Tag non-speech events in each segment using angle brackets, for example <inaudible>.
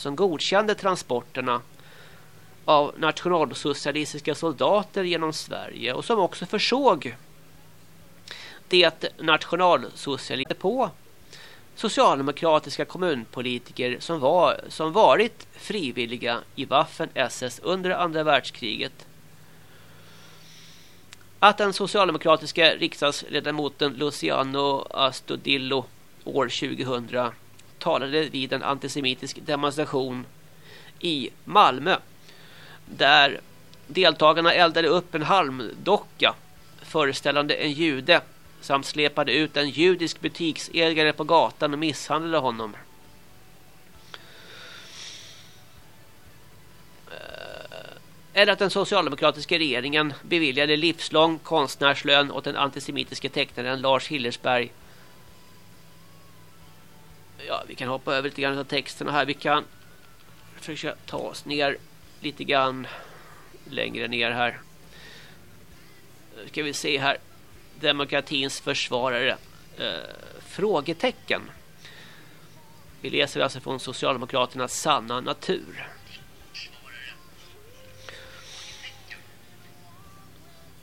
som godkände transporterna av nationalsocialistiska soldater genom Sverige och som också försåg det nationalsocialister på socialdemokratiska kommunpolitiker som, var, som varit frivilliga i Waffen-SS under andra världskriget. Att den socialdemokratiska riksdagsledamoten Luciano Astudillo år 2000 talade vid en antisemitisk demonstration i Malmö där deltagarna eldade upp en halmdocka föreställande en jude samt släpade ut en judisk butiksägare på gatan och misshandlade honom. Eh, eller att den socialdemokratiska regeringen beviljade livslång konstnärslön åt den antisemitiska tecknaren Lars Hillersberg. Ja, vi kan hoppa över lite grann av texterna här. Vi kan försöka ta oss ner lite grann längre ner här. Nu ska vi se här demokratins försvarare eh, frågetecken. Vi läser alltså från Socialdemokraternas sanna natur.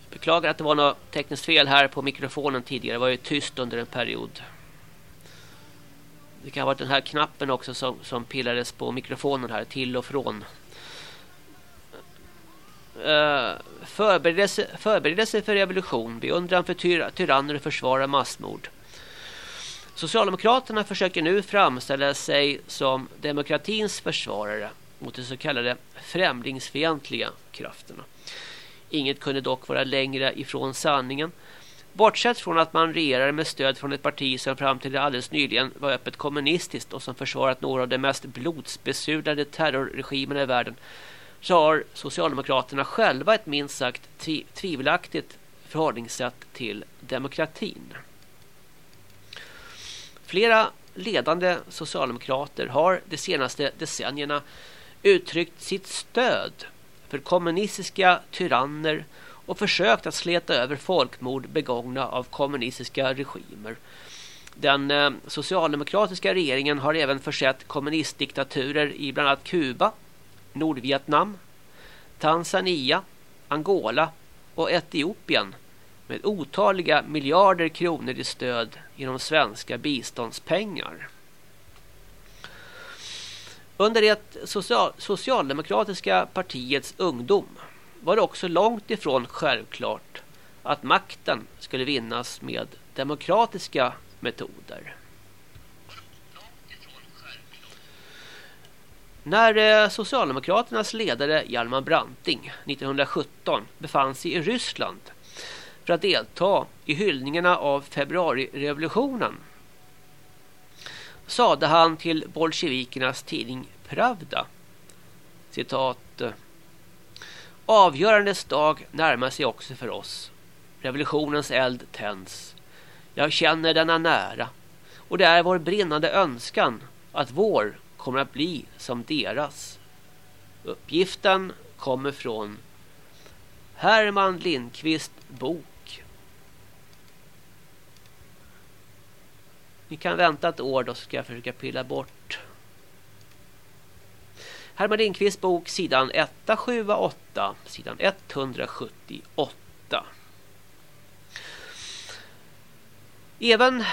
Beklagar att det var något tekniskt fel här på mikrofonen tidigare. Det var ju tyst under en period. Det kan ha varit den här knappen också som, som pillades på mikrofonen här till och från. Uh, förberedelse, förberedelse för revolution, beundran för tyra, tyranner och försvara massmord. Socialdemokraterna försöker nu framställa sig som demokratins försvarare mot de så kallade främlingsfientliga krafterna. Inget kunde dock vara längre ifrån sanningen. Bortsett från att man regerar med stöd från ett parti som fram till alldeles nyligen var öppet kommunistiskt och som försvarat några av de mest blodsbesudlade terrorregimerna i världen så har Socialdemokraterna själva ett minst sagt tvivelaktigt förhållningssätt till demokratin. Flera ledande socialdemokrater har de senaste decennierna uttryckt sitt stöd för kommunistiska tyranner och försökt att sleta över folkmord begångna av kommunistiska regimer. Den eh, socialdemokratiska regeringen har även försett kommunistdiktaturer i bland annat Kuba, Nordvietnam, Tanzania, Angola och Etiopien med otaliga miljarder kronor i stöd genom svenska biståndspengar. Under det social socialdemokratiska partiets ungdom var det också långt ifrån självklart att makten skulle vinnas med demokratiska metoder. När eh, Socialdemokraternas ledare Hjalmar Branting 1917 befann sig i Ryssland för att delta i hyllningarna av februarirevolutionen sade han till bolsjevikernas tidning Pravda citat Avgörandets dag närmar sig också för oss. Revolutionens eld tänds. Jag känner denna nära och det är vår brinnande önskan att vår kommer att bli som deras. Uppgiften kommer från Herman Lindqvist bok. Ni kan vänta ett år då ska jag försöka pilla bort. Herman Lindqvist bok sidan 178 sidan 178. Även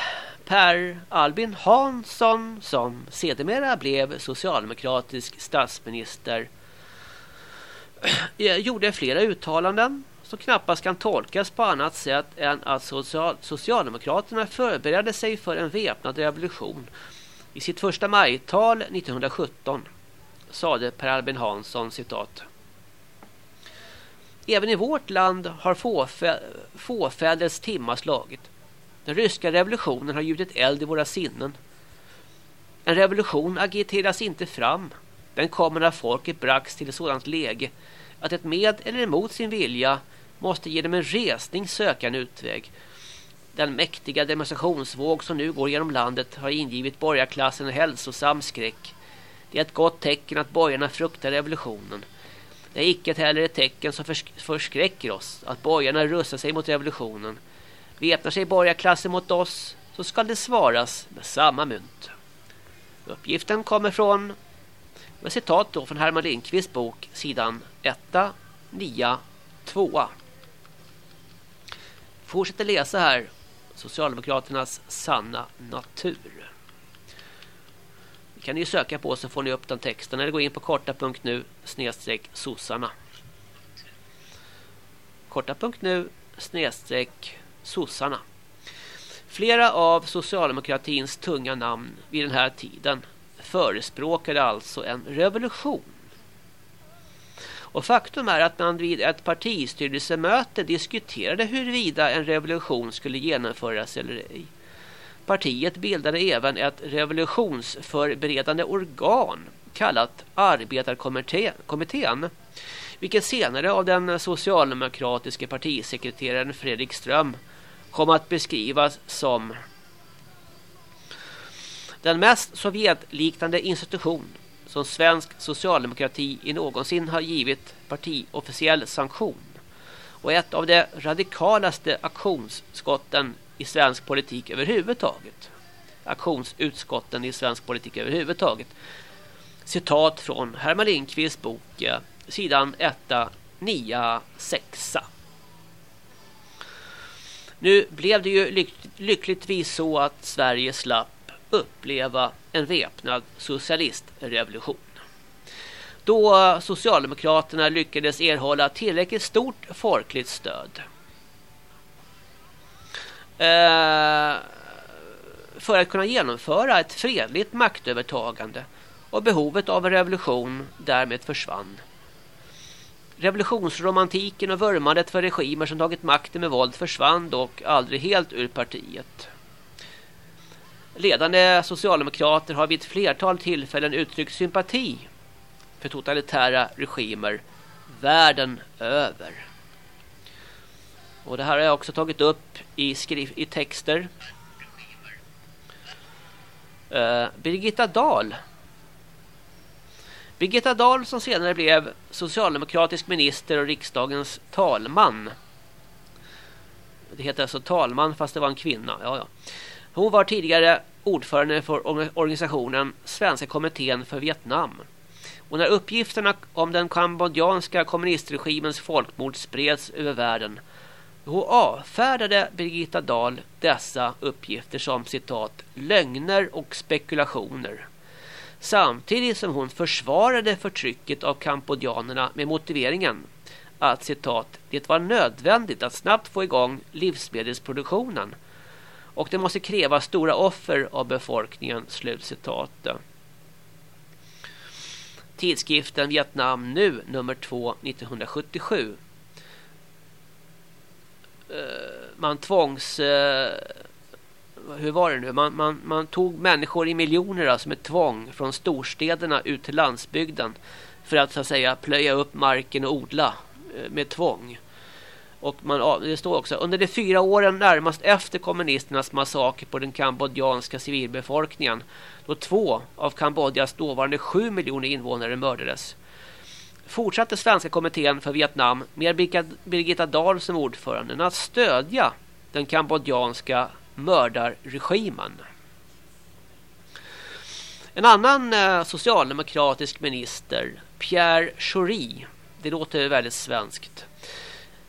Per Albin Hansson som sedermera blev socialdemokratisk statsminister eh, gjorde flera uttalanden som knappast kan tolkas på annat sätt än att social Socialdemokraterna förberedde sig för en väpnad revolution. I sitt första majtal 1917 sade Per Albin Hansson citat Även i vårt land har fåfä fåfäders timma slagit. Den ryska revolutionen har gjutit eld i våra sinnen. En revolution agiteras inte fram. Den kommer när folket bragts till ett sådant läge att ett med eller emot sin vilja måste genom en resning söka en utväg. Den mäktiga demonstrationsvåg som nu går genom landet har ingivit borgarklassen en hälsosam skräck. Det är ett gott tecken att borgarna fruktar revolutionen. Det är icke heller ett tecken som förskräcker oss att borgarna rustar sig mot revolutionen. Väpnar sig borgarklassen mot oss så ska det svaras med samma mynt. Uppgiften kommer från med citat då från Herman Lindqvists bok sidan 1, 9, 2. Fortsätter läsa här Socialdemokraternas sanna natur. Det kan ni söka på så får ni upp den texten eller gå in på korta.nu snedstreck sossarna. Korta.nu snedstreck sossarna. Flera av socialdemokratins tunga namn vid den här tiden förespråkade alltså en revolution. Och faktum är att man vid ett partistyrelsemöte diskuterade huruvida en revolution skulle genomföras eller ej. Partiet bildade även ett revolutionsförberedande organ kallat Arbetarkommittén vilket senare av den socialdemokratiske partisekreteraren Fredrik Ström kom att beskrivas som den mest Sovjetliknande institution som svensk socialdemokrati i någonsin har givit partiofficiell sanktion och ett av de radikalaste aktionsskotten i svensk politik överhuvudtaget. Aktionsutskotten i svensk politik överhuvudtaget. Citat från Herman Lindqvists bok eh, sidan 1, 9, 6. Nu blev det ju lyck lyckligtvis så att Sverige slapp uppleva en väpnad socialistrevolution. Då eh, Socialdemokraterna lyckades erhålla tillräckligt stort folkligt stöd Eh, för att kunna genomföra ett fredligt maktövertagande och behovet av en revolution därmed försvann. Revolutionsromantiken och vurmandet för regimer som tagit makten med våld försvann dock aldrig helt ur partiet. Ledande socialdemokrater har vid ett flertal tillfällen uttryckt sympati för totalitära regimer världen över. Och det här har jag också tagit upp i, skriv i texter. Uh, Birgitta Dahl Birgitta Dahl som senare blev socialdemokratisk minister och riksdagens talman. Det heter alltså talman fast det var en kvinna. Ja, ja. Hon var tidigare ordförande för organisationen Svenska kommittén för Vietnam. Och när uppgifterna om den kambodjanska kommunistregimens folkmord spreds över världen då avfärdade Birgitta Dahl dessa uppgifter som citat lögner och spekulationer samtidigt som hon försvarade förtrycket av kambodjanerna med motiveringen att citat det var nödvändigt att snabbt få igång livsmedelsproduktionen och det måste kräva stora offer av befolkningen slutcitat. Tidskriften Vietnam nu nummer 2 1977 Eh, man tvångs eh, hur var det nu? Man, man, man tog människor i miljoner alltså med tvång från storstäderna ut till landsbygden för att så att säga plöja upp marken och odla eh, med tvång. Och man, det står också under de fyra åren närmast efter kommunisternas massaker på den kambodjanska civilbefolkningen då två av Kambodjas dåvarande sju miljoner invånare mördades fortsatte Svenska kommittén för Vietnam med Birgitta Dahl som ordförande att stödja den kambodjanska mördarregimen. En annan eh, socialdemokratisk minister, Pierre Schori, det låter väldigt svenskt,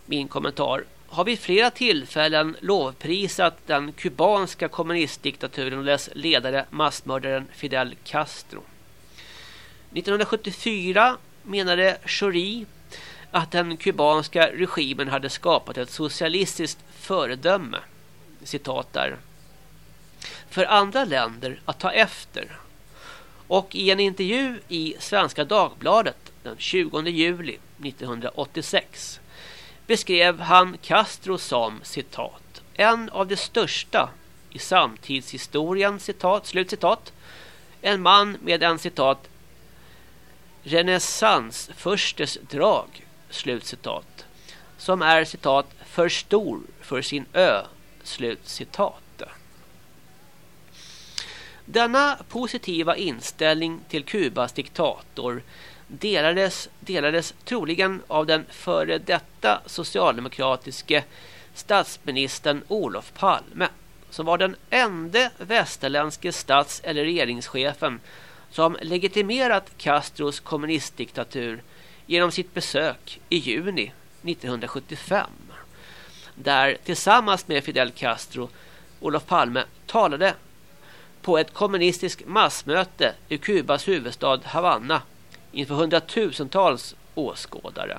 min kommentar, har vid flera tillfällen lovprisat den kubanska kommunistdiktaturen och dess ledare, massmördaren Fidel Castro. 1974 menade Schori att den kubanska regimen hade skapat ett socialistiskt föredöme citat där för andra länder att ta efter. Och i en intervju i Svenska Dagbladet den 20 juli 1986 beskrev han Castro som citat en av de största i samtidshistorien citat slut citat. en man med en citat renässansfurstes drag slutcitat som är citat för stor för sin ö Slutcitat. Denna positiva inställning till Kubas diktator delades, delades troligen av den före detta socialdemokratiske statsministern Olof Palme som var den enda västerländske stats- eller regeringschefen som legitimerat Castros kommunistdiktatur genom sitt besök i juni 1975 där tillsammans med Fidel Castro Olof Palme talade på ett kommunistiskt massmöte i Kubas huvudstad Havanna inför hundratusentals åskådare.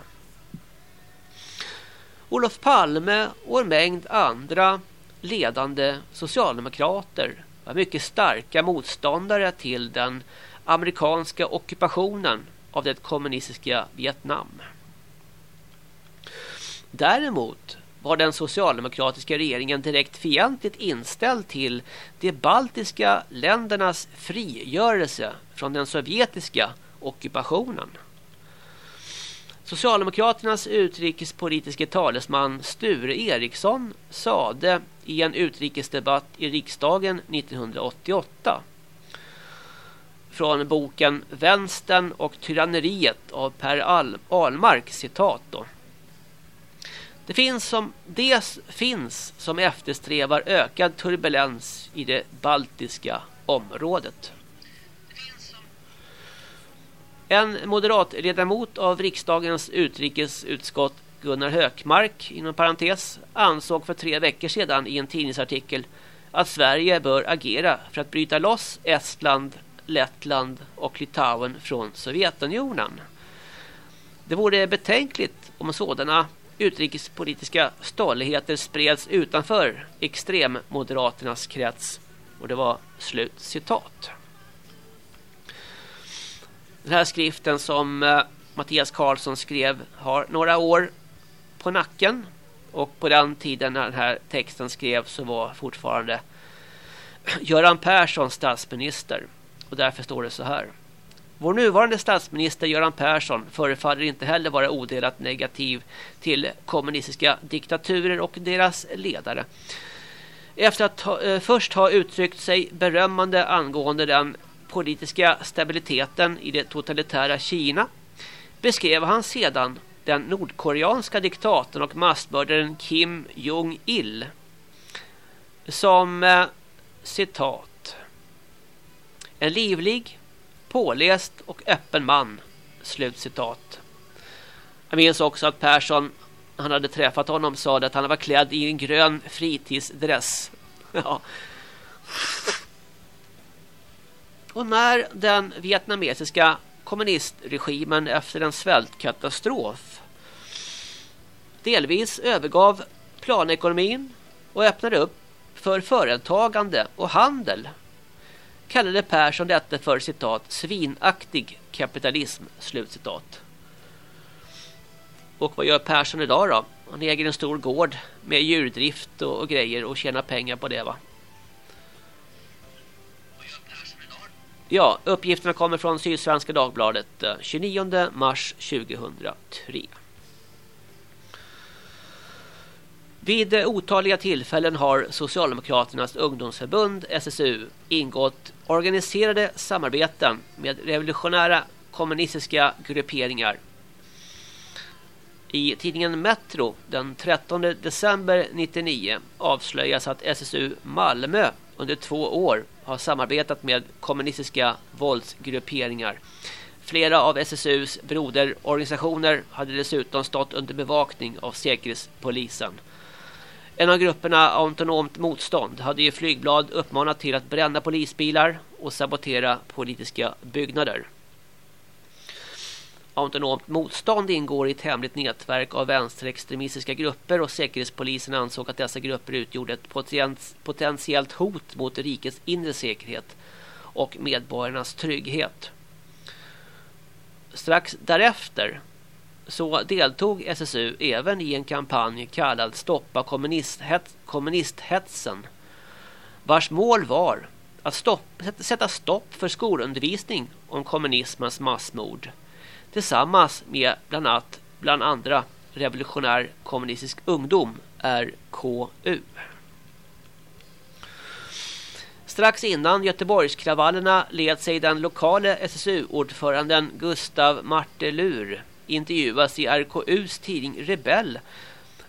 Olof Palme och en mängd andra ledande socialdemokrater var mycket starka motståndare till den amerikanska ockupationen av det kommunistiska Vietnam. Däremot var den socialdemokratiska regeringen direkt fientligt inställd till de baltiska ländernas frigörelse från den sovjetiska ockupationen. Socialdemokraternas utrikespolitiske talesman Sture Eriksson sade i en utrikesdebatt i riksdagen 1988 från boken Vänstern och tyranneriet av Per Ahlmark citat då. Det finns som det finns som eftersträvar ökad turbulens i det baltiska området. En moderatledamot av riksdagens utrikesutskott Gunnar Hökmark inom parentes ansåg för tre veckor sedan i en tidningsartikel att Sverige bör agera för att bryta loss Estland, Lettland och Litauen från Sovjetunionen. Det vore betänkligt om sådana utrikespolitiska stolligheter spreds utanför extremmoderaternas krets. Och det var slut citat. Den här skriften som eh, Mattias Karlsson skrev har några år på nacken. Och på den tiden när den här texten skrevs så var fortfarande <clears throat> Göran Persson statsminister. Och därför står det så här. Vår nuvarande statsminister Göran Persson förefaller inte heller vara odelat negativ till kommunistiska diktaturer och deras ledare. Efter att ha, eh, först ha uttryckt sig berömmande angående den politiska stabiliteten i det totalitära Kina beskrev han sedan den nordkoreanska diktatorn och massmördaren Kim Jong-il som eh, citat en livlig, påläst och öppen man. Slut citat. Jag minns också att Persson, han hade träffat honom, sa att han var klädd i en grön fritidsdress. <laughs> Ja. Och när den vietnamesiska kommunistregimen efter en svältkatastrof delvis övergav planekonomin och öppnade upp för företagande och handel kallade Persson detta för citat svinaktig kapitalism slutcitat. Och vad gör Persson idag då? Han äger en stor gård med djurdrift och, och grejer och tjänar pengar på det va? Ja, uppgifterna kommer från Sydsvenska Dagbladet eh, 29 mars 2003. Vid otaliga tillfällen har Socialdemokraternas ungdomsförbund SSU ingått organiserade samarbeten med revolutionära kommunistiska grupperingar. I tidningen Metro den 13 december 1999 avslöjas att SSU Malmö under två år har samarbetat med kommunistiska våldsgrupperingar. Flera av SSUs broderorganisationer hade dessutom stått under bevakning av Säkerhetspolisen. En av grupperna autonomt motstånd hade i flygblad uppmanat till att bränna polisbilar och sabotera politiska byggnader. Autonomt motstånd ingår i ett hemligt nätverk av vänsterextremistiska grupper och säkerhetspolisen ansåg att dessa grupper utgjorde ett potentiellt hot mot rikets inre säkerhet och medborgarnas trygghet. Strax därefter så deltog SSU även i en kampanj kallad Stoppa kommunisthets kommunisthetsen vars mål var att stopp, sätta stopp för skolundervisning om kommunismens massmord tillsammans med bland annat bland andra revolutionär kommunistisk ungdom RKU. Strax innan Göteborgskravallerna led sig den lokale SSU-ordföranden Gustav Martelur intervjuas i RKUs tidning Rebell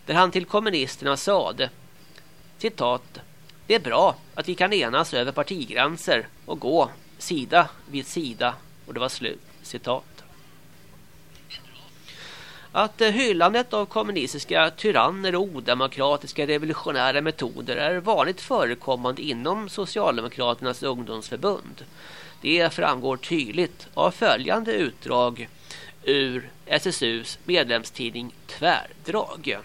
där han till kommunisterna sade citat Det är bra att vi kan enas över partigränser och gå sida vid sida och det var slut. Citat. Att eh, hyllandet av kommunistiska tyranner och odemokratiska revolutionära metoder är vanligt förekommande inom Socialdemokraternas ungdomsförbund. Det framgår tydligt av följande utdrag ur SSUs medlemstidning Tvärdrag.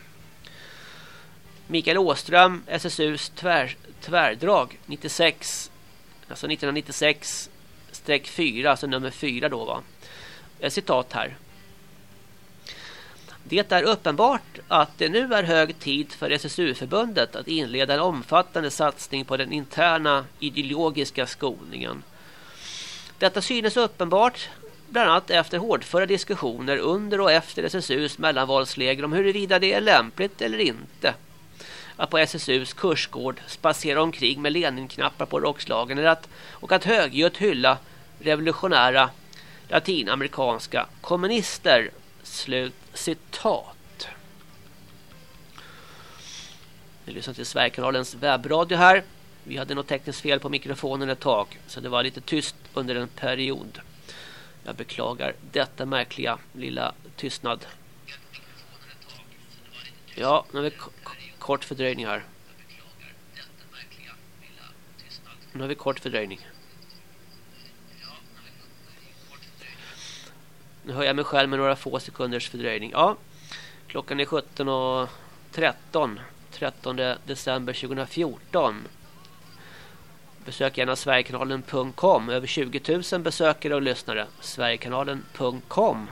Mikael Åström, SSUs tvär, tvärdrag 96, alltså 1996-4, alltså nummer 4 då va. Ett citat här. Det är uppenbart att det nu är hög tid för SSU-förbundet att inleda en omfattande satsning på den interna ideologiska skolningen. Detta synes uppenbart bland annat efter hårdföra diskussioner under och efter SSUs mellanvalsläger om huruvida det är lämpligt eller inte att på SSUs kursgård spacera omkring med Lenin-knappar på rockslagen eller att, och att högljutt hylla revolutionära latinamerikanska kommunister. Slut citat. Vi lyssnar till Sverigekanalens webbradio här. Vi hade något tekniskt fel på mikrofonen ett tag så det var lite tyst under en period. Jag beklagar detta märkliga lilla tystnad. Ja, nu har vi kort fördröjning här. Nu har vi kort fördröjning. Nu hör jag mig själv med några få sekunders fördröjning. Ja, klockan är 17.13. 13 december 2014. Besök gärna sverigekanalen.com. Över 20 000 besökare och lyssnare. Sverigekanalen.com.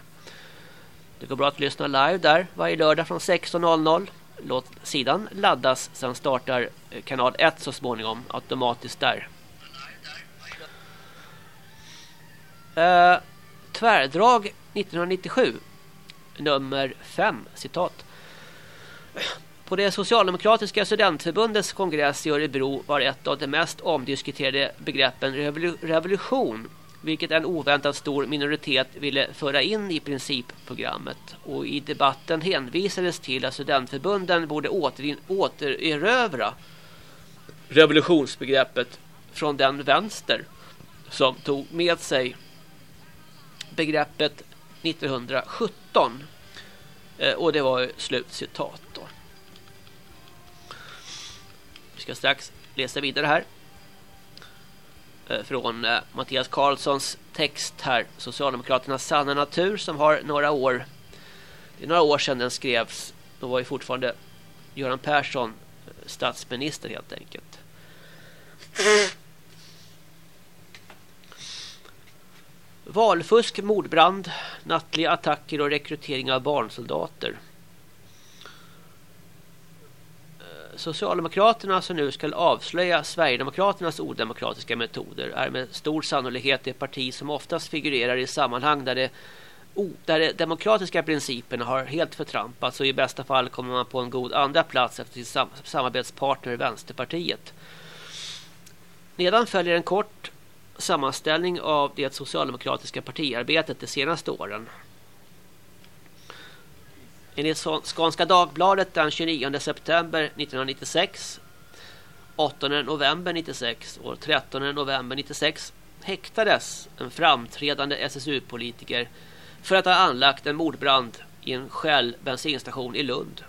Det går bra att lyssna live där varje lördag från 16.00. Låt sidan laddas. Sen startar eh, kanal 1 så småningom automatiskt där. Uh, tvärdrag 1997 nummer 5 citat på det socialdemokratiska studentförbundets kongress i Örebro var ett av de mest omdiskuterade begreppen revolution vilket en oväntat stor minoritet ville föra in i principprogrammet. Och i debatten hänvisades till att studentförbunden borde återerövra revolutionsbegreppet från den vänster som tog med sig begreppet 1917. Eh, och det var slutcitat ska strax läsa vidare här. Eh, från eh, Mattias Karlssons text här. Socialdemokraternas sanna natur som har några år. Det är några år sedan den skrevs. Då var ju fortfarande Göran Persson eh, statsminister helt enkelt. Valfusk, mordbrand, nattliga attacker och rekrytering av barnsoldater. Eh, Socialdemokraterna som nu ska avslöja Sverigedemokraternas odemokratiska metoder är med stor sannolikhet det parti som oftast figurerar i sammanhang där det där de demokratiska principerna har helt förtrampats och i bästa fall kommer man på en god andra plats efter sin samarbetspartner Vänsterpartiet. Nedan följer en kort sammanställning av det socialdemokratiska partiarbetet de senaste åren. Enligt Skånska Dagbladet den 29 september 1996, 8 november 96 och 13 november 96 häktades en framträdande SSU-politiker för att ha anlagt en mordbrand i en Shell bensinstation i Lund.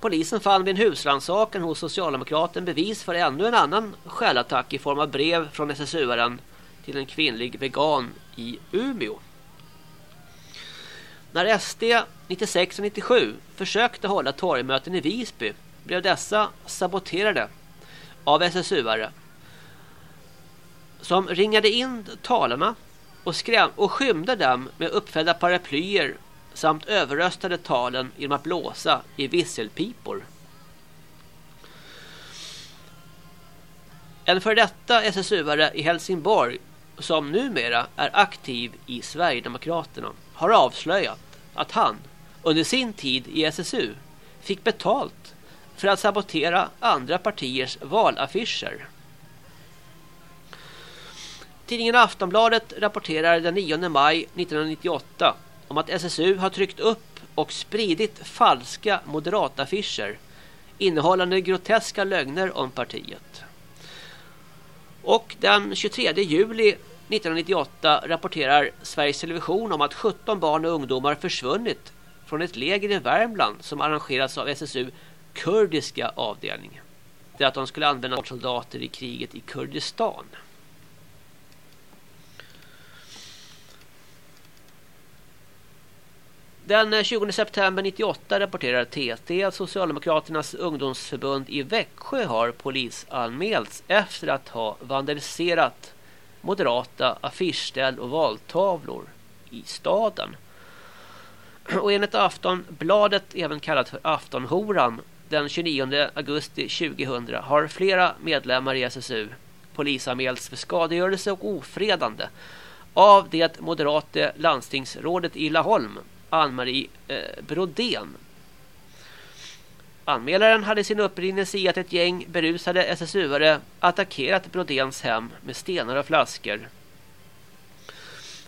Polisen fann vid en husrannsakan hos Socialdemokraten bevis för ännu en annan skällattack i form av brev från SSU-aren till en kvinnlig vegan i Umeå. När SD 96 och 97 försökte hålla torgmöten i Visby blev dessa saboterade av SSU-are som ringade in talarna och, skräm och skymde dem med uppfällda paraplyer samt överröstade talen genom att blåsa i visselpipor. En för detta SSU-are i Helsingborg som numera är aktiv i Sverigedemokraterna har avslöjat att han under sin tid i SSU fick betalt för att sabotera andra partiers valaffischer. Tidningen Aftonbladet rapporterar den 9 maj 1998 om att SSU har tryckt upp och spridit falska moderataffischer innehållande groteska lögner om partiet. Och den 23 juli 1998 rapporterar Sveriges Television om att 17 barn och ungdomar försvunnit från ett läger i Värmland som arrangerats av SSU kurdiska avdelning. Det är att de skulle använda soldater i kriget i Kurdistan. Den 20 september 98 rapporterar TT att Socialdemokraternas ungdomsförbund i Växjö har polisanmälts efter att ha vandaliserat moderata affischställ och valtavlor i staden. Och enligt Aftonbladet, även kallat för Aftonhoran, den 29 augusti 2000 har flera medlemmar i SSU polisanmälts för skadegörelse och ofredande av det moderate landstingsrådet i Laholm, Ann-Marie eh, Brodén. Anmälaren hade sin upprinnelse i att ett gäng berusade SSU-are attackerat Brodéns hem med stenar och flaskor.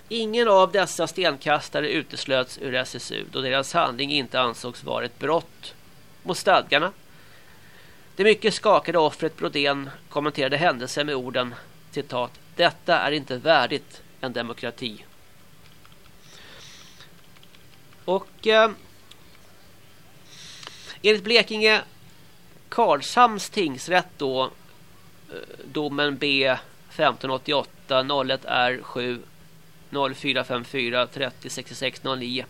Ingen av dessa stenkastare uteslöts ur SSU då deras handling inte ansågs vara ett brott mot stadgarna. Det mycket skakade offret Brodén kommenterade händelsen med orden citat Detta är inte värdigt en demokrati. Och eh, enligt Blekinge Karlshamns tingsrätt då eh, domen B 1588 01 R 7 0454 30 66 09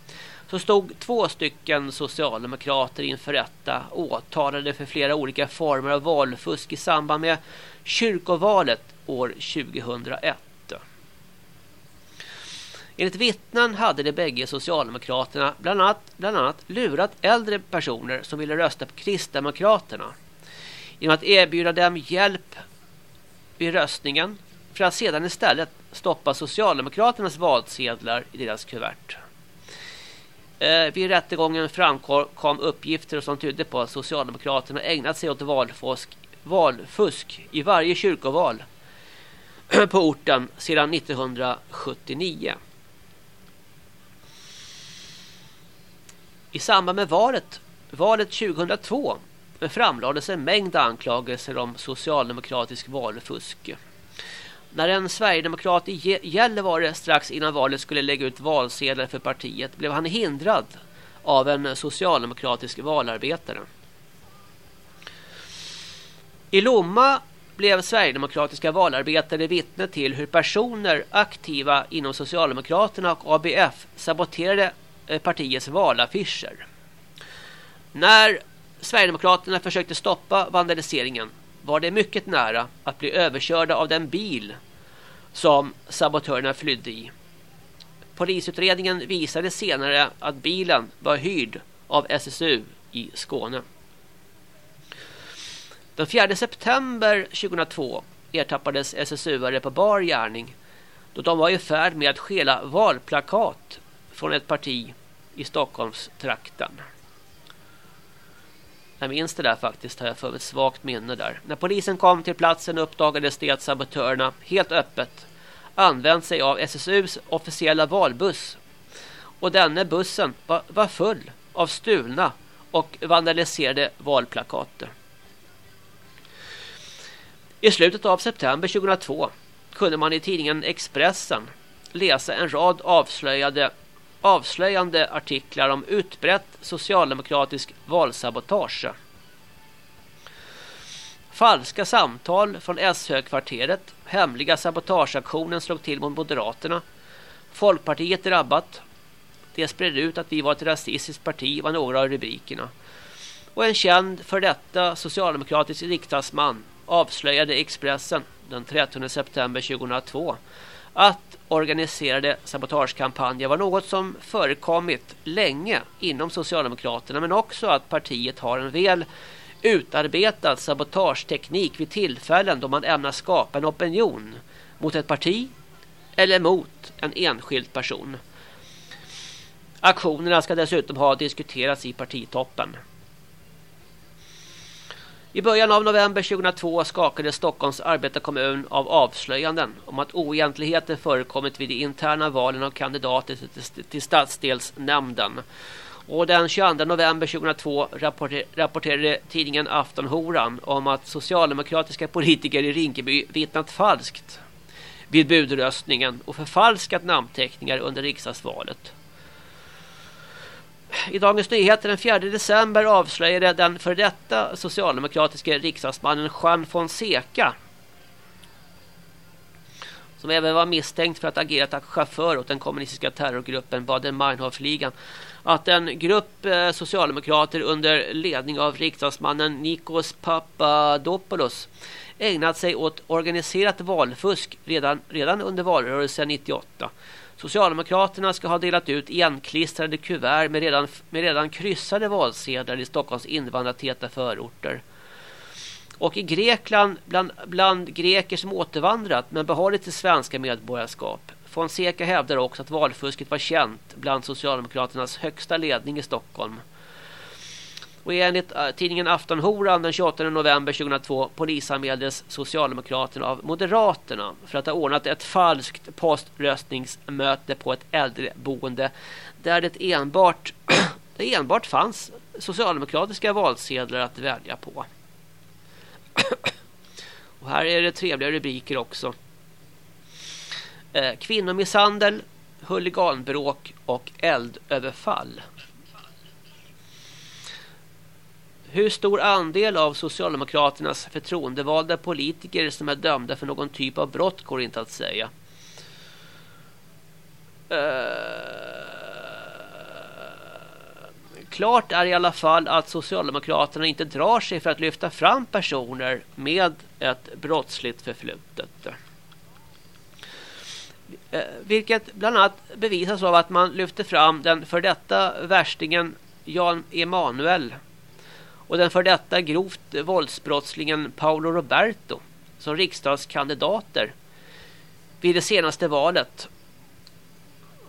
så stod två stycken socialdemokrater inför rätta åtalade för flera olika former av valfusk i samband med kyrkovalet år 2001. Enligt vittnen hade de bägge socialdemokraterna bland annat, bland annat lurat äldre personer som ville rösta på Kristdemokraterna genom att erbjuda dem hjälp vid röstningen för att sedan istället stoppa Socialdemokraternas valsedlar i deras kuvert. Eh, vid rättegången framkom uppgifter som tydde på att Socialdemokraterna ägnat sig åt valfusk, valfusk i varje kyrkoval <clears throat> på orten sedan 1979. I samband med valet, valet 2002 framlades en mängd anklagelser om socialdemokratisk valfusk. När en sverigedemokrat i Gällivare strax innan valet skulle lägga ut valsedlar för partiet blev han hindrad av en socialdemokratisk valarbetare. I Lomma blev sverigedemokratiska valarbetare vittne till hur personer aktiva inom Socialdemokraterna och ABF saboterade Eh, partiets valaffischer. När Sverigedemokraterna försökte stoppa vandaliseringen var det mycket nära att bli överkörda av den bil som sabotörerna flydde i. Polisutredningen visade senare att bilen var hyrd av SSU i Skåne. Den 4 september 2002 ertappades SSU-are på bar gärning då de var i färd med att skela valplakat från ett parti i Stockholmstrakten. Jag minns det där faktiskt, har jag för ett svagt minne där. När polisen kom till platsen uppdagades det att sabotörerna helt öppet använt sig av SSUs officiella valbuss. Och denna bussen var, var full av stulna och vandaliserade valplakat. I slutet av september 2002 kunde man i tidningen Expressen läsa en rad avslöjade, avslöjande artiklar om utbrett socialdemokratisk valsabotage. Falska samtal från S-högkvarteret. Hemliga sabotageaktionen slog till mot Moderaterna. Folkpartiet drabbat. Det spred ut att vi var ett rasistiskt parti var några av rubrikerna. Och en känd för detta socialdemokratisk riksdagsman avslöjade Expressen den 13 september 2002 att organiserade sabotagekampanjer var något som förekommit länge inom Socialdemokraterna men också att partiet har en väl utarbetad sabotageteknik vid tillfällen då man ämnar skapa en opinion mot ett parti eller mot en enskild person. Aktionerna ska dessutom ha diskuterats i partitoppen. I början av november 2002 skakade Stockholms arbetarkommun av avslöjanden om att oegentligheter förekommit vid de interna valen av kandidater till stadsdelsnämnden Och den 22 november 2002 rapporter, rapporterade tidningen Aftonhoran om att socialdemokratiska politiker i Rinkeby vittnat falskt vid budröstningen och förfalskat namnteckningar under riksdagsvalet. I Dagens Nyheter den 4 december avslöjade den för detta socialdemokratiska riksdagsmannen Juan Fonseca som även var misstänkt för att agera chaufför åt den kommunistiska terrorgruppen Baden-Meinhof-ligan att en grupp eh, socialdemokrater under ledning av riksdagsmannen Nikos Papadopoulos ägnat sig åt organiserat valfusk redan, redan under valrörelsen 98. Socialdemokraterna ska ha delat ut enklistrade kuvert med redan, med redan kryssade valsedlar i Stockholms invandrartäta förorter. Och i Grekland, bland, bland greker som återvandrat men behållit sitt svenska medborgarskap. Fonseca hävdar också att valfusket var känt bland Socialdemokraternas högsta ledning i Stockholm. Och enligt eh, tidningen Aftonhoran den 28 november 2002 polisanmäldes Socialdemokraterna av Moderaterna för att ha ordnat ett falskt poströstningsmöte på ett äldreboende där det enbart, <clears throat> det enbart fanns socialdemokratiska valsedlar att välja på. <clears throat> Och här är det trevliga rubriker också. Eh, kvinnomisshandel, huliganbråk och eldöverfall. Hur stor andel av Socialdemokraternas förtroendevalda politiker som är dömda för någon typ av brott går inte att säga. Uh, klart är i alla fall att Socialdemokraterna inte drar sig för att lyfta fram personer med ett brottsligt förflutet. Uh, vilket bland annat bevisas av att man lyfter fram den för detta värstingen Jan Emanuel och den för detta grovt våldsbrottslingen Paolo Roberto som riksdagskandidater vid det senaste valet.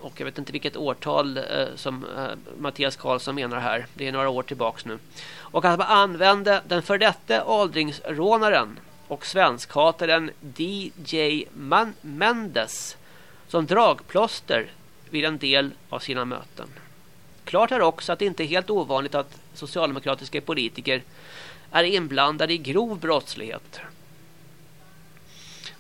Och jag vet inte vilket årtal eh, som eh, Mattias Karlsson menar här. Det är några år tillbaks nu. Och att man använde den för detta åldringsrånaren och svenskhataren DJ Man Mendes som dragplåster vid en del av sina möten. Klart är också att det inte är helt ovanligt att socialdemokratiska politiker är inblandade i grov brottslighet.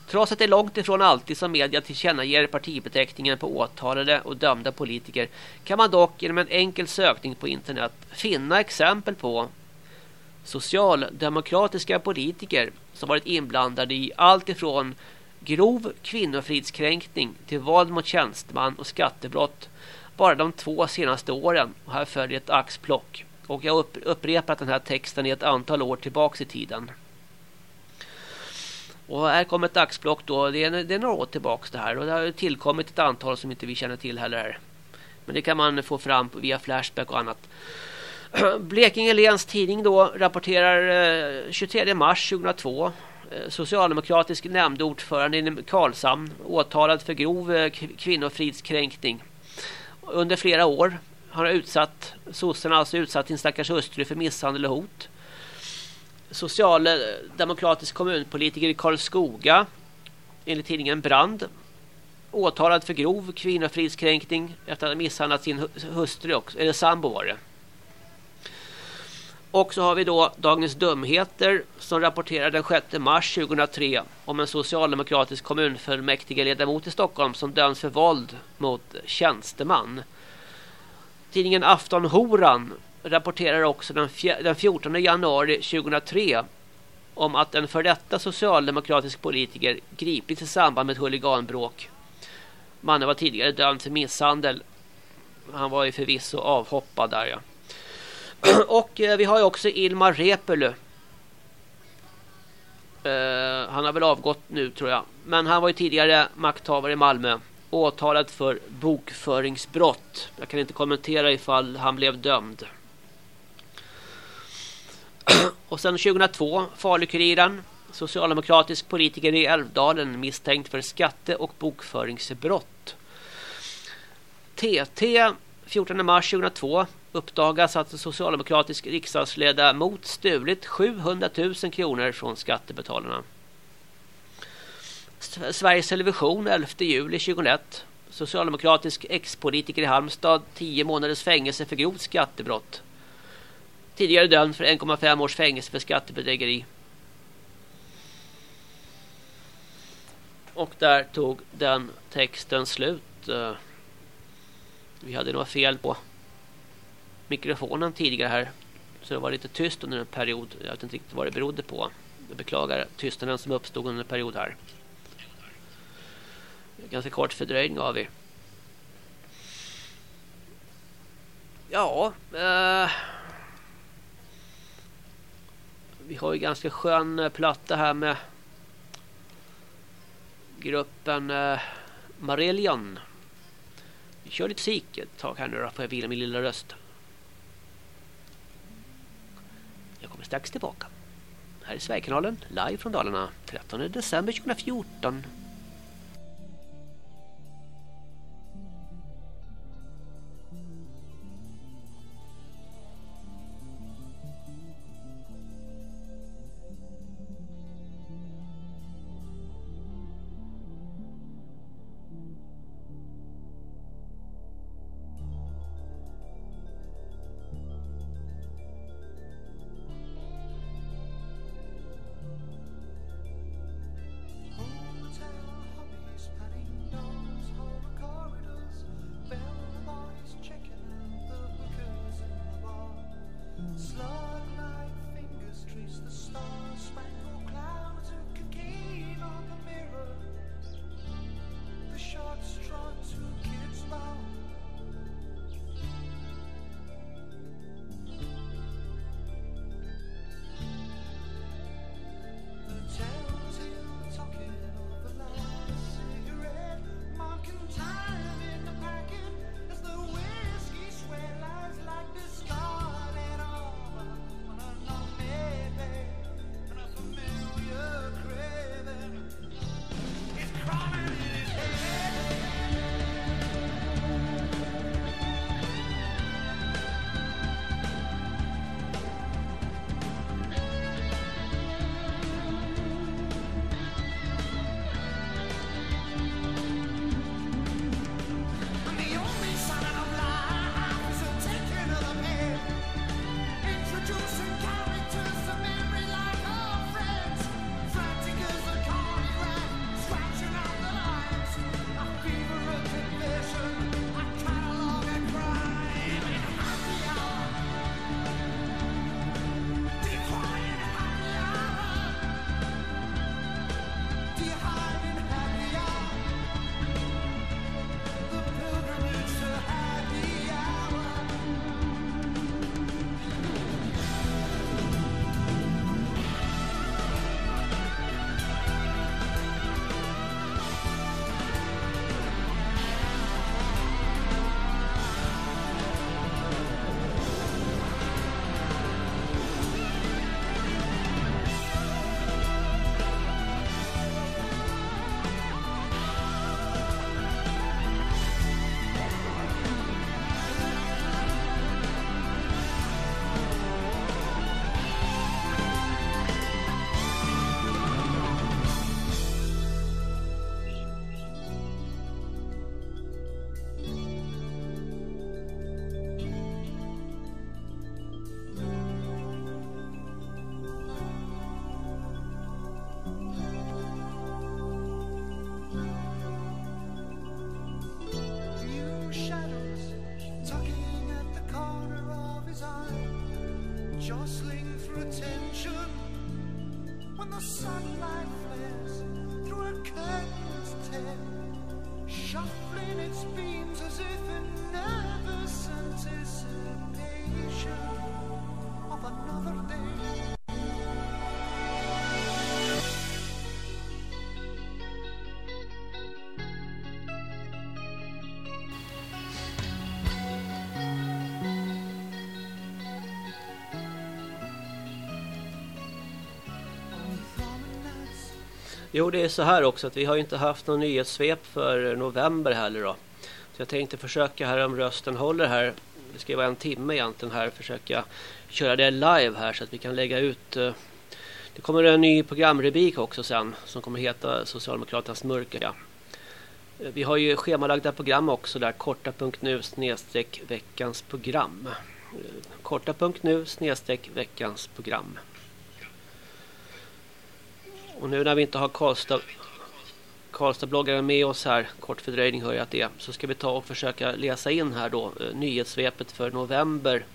Trots att det är långt ifrån alltid som media tillkännager partibeteckningen på åtalade och dömda politiker kan man dock genom en enkel sökning på internet finna exempel på socialdemokratiska politiker som varit inblandade i allt ifrån grov kvinnofridskränkning till våld mot tjänsteman och skattebrott bara de två senaste åren. Och här följer ett axplock. Och jag har upp, upprepat den här texten i ett antal år tillbaks i tiden. Och här kommer ett axplock då. Det är, det är några år tillbaks det här. Och det har tillkommit ett antal som inte vi känner till heller. Men det kan man få fram via Flashback och annat. <clears throat> Blekinge Läns tidning då rapporterar eh, 23 mars 2002 eh, socialdemokratisk nämndordförande i Karlshamn åtalad för grov eh, kvinnofridskränkning under flera år han har utsatt sossarna alltså utsatt sin stackars hustru för misshandel och hot. Socialdemokratisk eh, kommunpolitiker i Karlskoga enligt tidningen Brand åtalad för grov kvinnofridskränkning efter att ha misshandlat sin hustru också, eller sambo var det. Och så har vi då Dagens Dumheter som rapporterar den 6 mars 2003 om en socialdemokratisk kommunfullmäktige ledamot i Stockholm som döms för våld mot tjänsteman. Tidningen Aftonhoran rapporterar också den, den 14 januari 2003 om att en för detta socialdemokratisk politiker gripits i samband med ett huliganbråk. Mannen var tidigare dömd för misshandel. Han var ju förvisso avhoppad där ja. <clears throat> Och eh, vi har ju också Ilmar Repelö. Eh, han har väl avgått nu tror jag. Men han var ju tidigare makthavare i Malmö. Åtalad för bokföringsbrott. Jag kan inte kommentera ifall han blev dömd. <clears throat> Och sen 2002, Falukuriren. Socialdemokratisk politiker i Älvdalen misstänkt för skatte- och bokföringsbrott. TT 14 mars 2002 uppdagas att en socialdemokratisk riksdagsledamot stulit 700 000 kronor från skattebetalarna. Sveriges Television 11 juli 2001 Socialdemokratisk ex-politiker i Halmstad. 10 månaders fängelse för grovt skattebrott. Tidigare dömd för 1,5 års fängelse för skattebedrägeri. Och där tog den texten slut. Eh, vi hade några fel på mikrofonen tidigare här. Så det var lite tyst under en period. Jag vet inte riktigt vad det berodde på. Jag beklagar tystnaden som uppstod under en period här. Ganska kort fördröjning har vi. Ja. Eh, vi har ju ganska skön eh, platta här med gruppen eh, Marelian. Vi kör lite musik ett tag här nu då får jag vila min lilla röst. Jag kommer strax tillbaka. Här är Sverigekanalen, live från Dalarna, 13 december 2014. Jo, det är så här också att vi har inte haft någon nyhetssvep för november heller då. Så jag tänkte försöka här om rösten håller här. Det ska vara en timme egentligen här. Försöka köra det live här så att vi kan lägga ut. Eh, det kommer en ny programrubrik också sen som kommer heta Socialdemokraternas mörka. Eh, vi har ju schemalagda program också där korta.nu snedstreck veckans program. Eh, korta.nu snedstreck veckans program. Och nu när vi inte har Karlstad Karlstad med oss här, kort fördröjning hör jag att det är, så ska vi ta och försöka läsa in här då eh, nyhetssvepet för november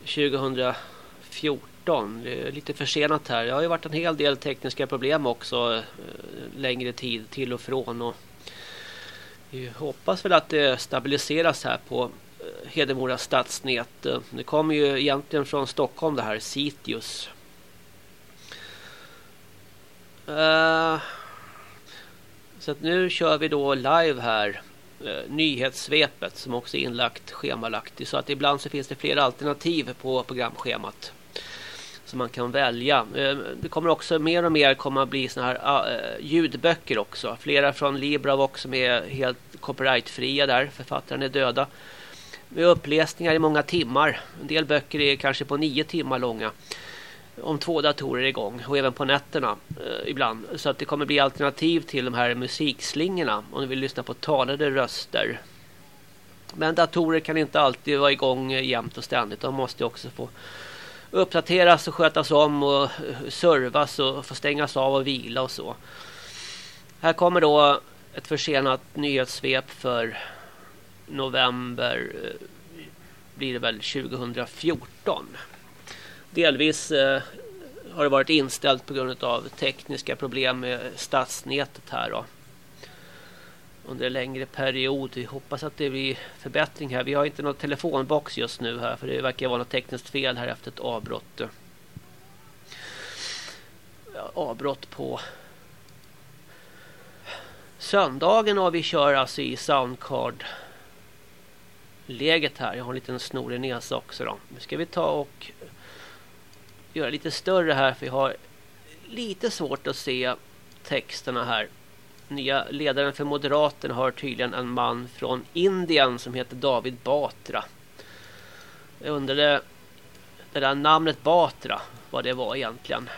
2014. Det är lite försenat här. Det har ju varit en hel del tekniska problem också eh, längre tid till och från och vi hoppas väl att det stabiliseras här på eh, Hedemora stadsnät. Eh, det kommer ju egentligen från Stockholm det här, Sitius. Uh, så att nu kör vi då live här uh, nyhetssvepet som också är inlagt schemalagt. Så att ibland så finns det flera alternativ på programschemat som man kan välja. Uh, det kommer också mer och mer komma bli såna här ah, ljudböcker också. Flera från Libravox som är helt copyrightfria där. Författaren är döda. Med uppläsningar i många timmar. En del böcker är kanske på nio timmar långa om två datorer igång och även på nätterna eh, ibland. Så att det kommer bli alternativ till de här musikslingorna om du vill lyssna på talade röster. Men datorer kan inte alltid vara igång eh, jämt och ständigt. De måste också få uppdateras och skötas om och eh, servas och få stängas av och vila och så. Här kommer då ett försenat nyhetssvep för november eh, blir det väl 2014. Delvis eh, har det varit inställt på grund av tekniska problem med stadsnätet här då. Under en längre period. Vi hoppas att det blir förbättring här. Vi har inte någon telefonbox just nu här för det verkar vara något tekniskt fel här efter ett avbrott. Avbrott på söndagen och vi kör alltså i Soundcard läget här. Jag har en liten snorig näsa också då. Nu ska vi ta och göra lite större här för jag har lite svårt att se texterna här. Nya ledaren för Moderaterna har tydligen en man från Indien som heter David Batra. Jag undrade det där namnet Batra, vad det var egentligen.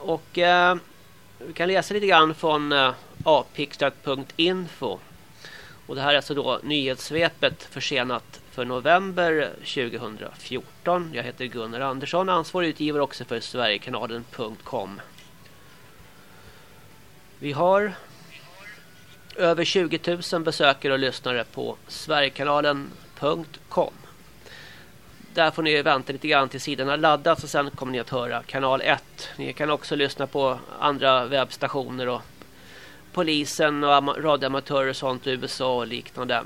Och eh, vi kan läsa lite grann från eh, apixlat.info. Och det här är alltså då nyhetssvepet försenat för november 2014. Jag heter Gunnar Andersson, ansvarig utgivare också för Sverigekanalen.com. Vi har över 20 000 besökare och lyssnare på Sverigekanalen.com. Där får ni vänta lite grann till sidorna laddas och sen kommer ni att höra kanal 1. Ni kan också lyssna på andra webbstationer och polisen och radioamatörer och sånt i USA och liknande.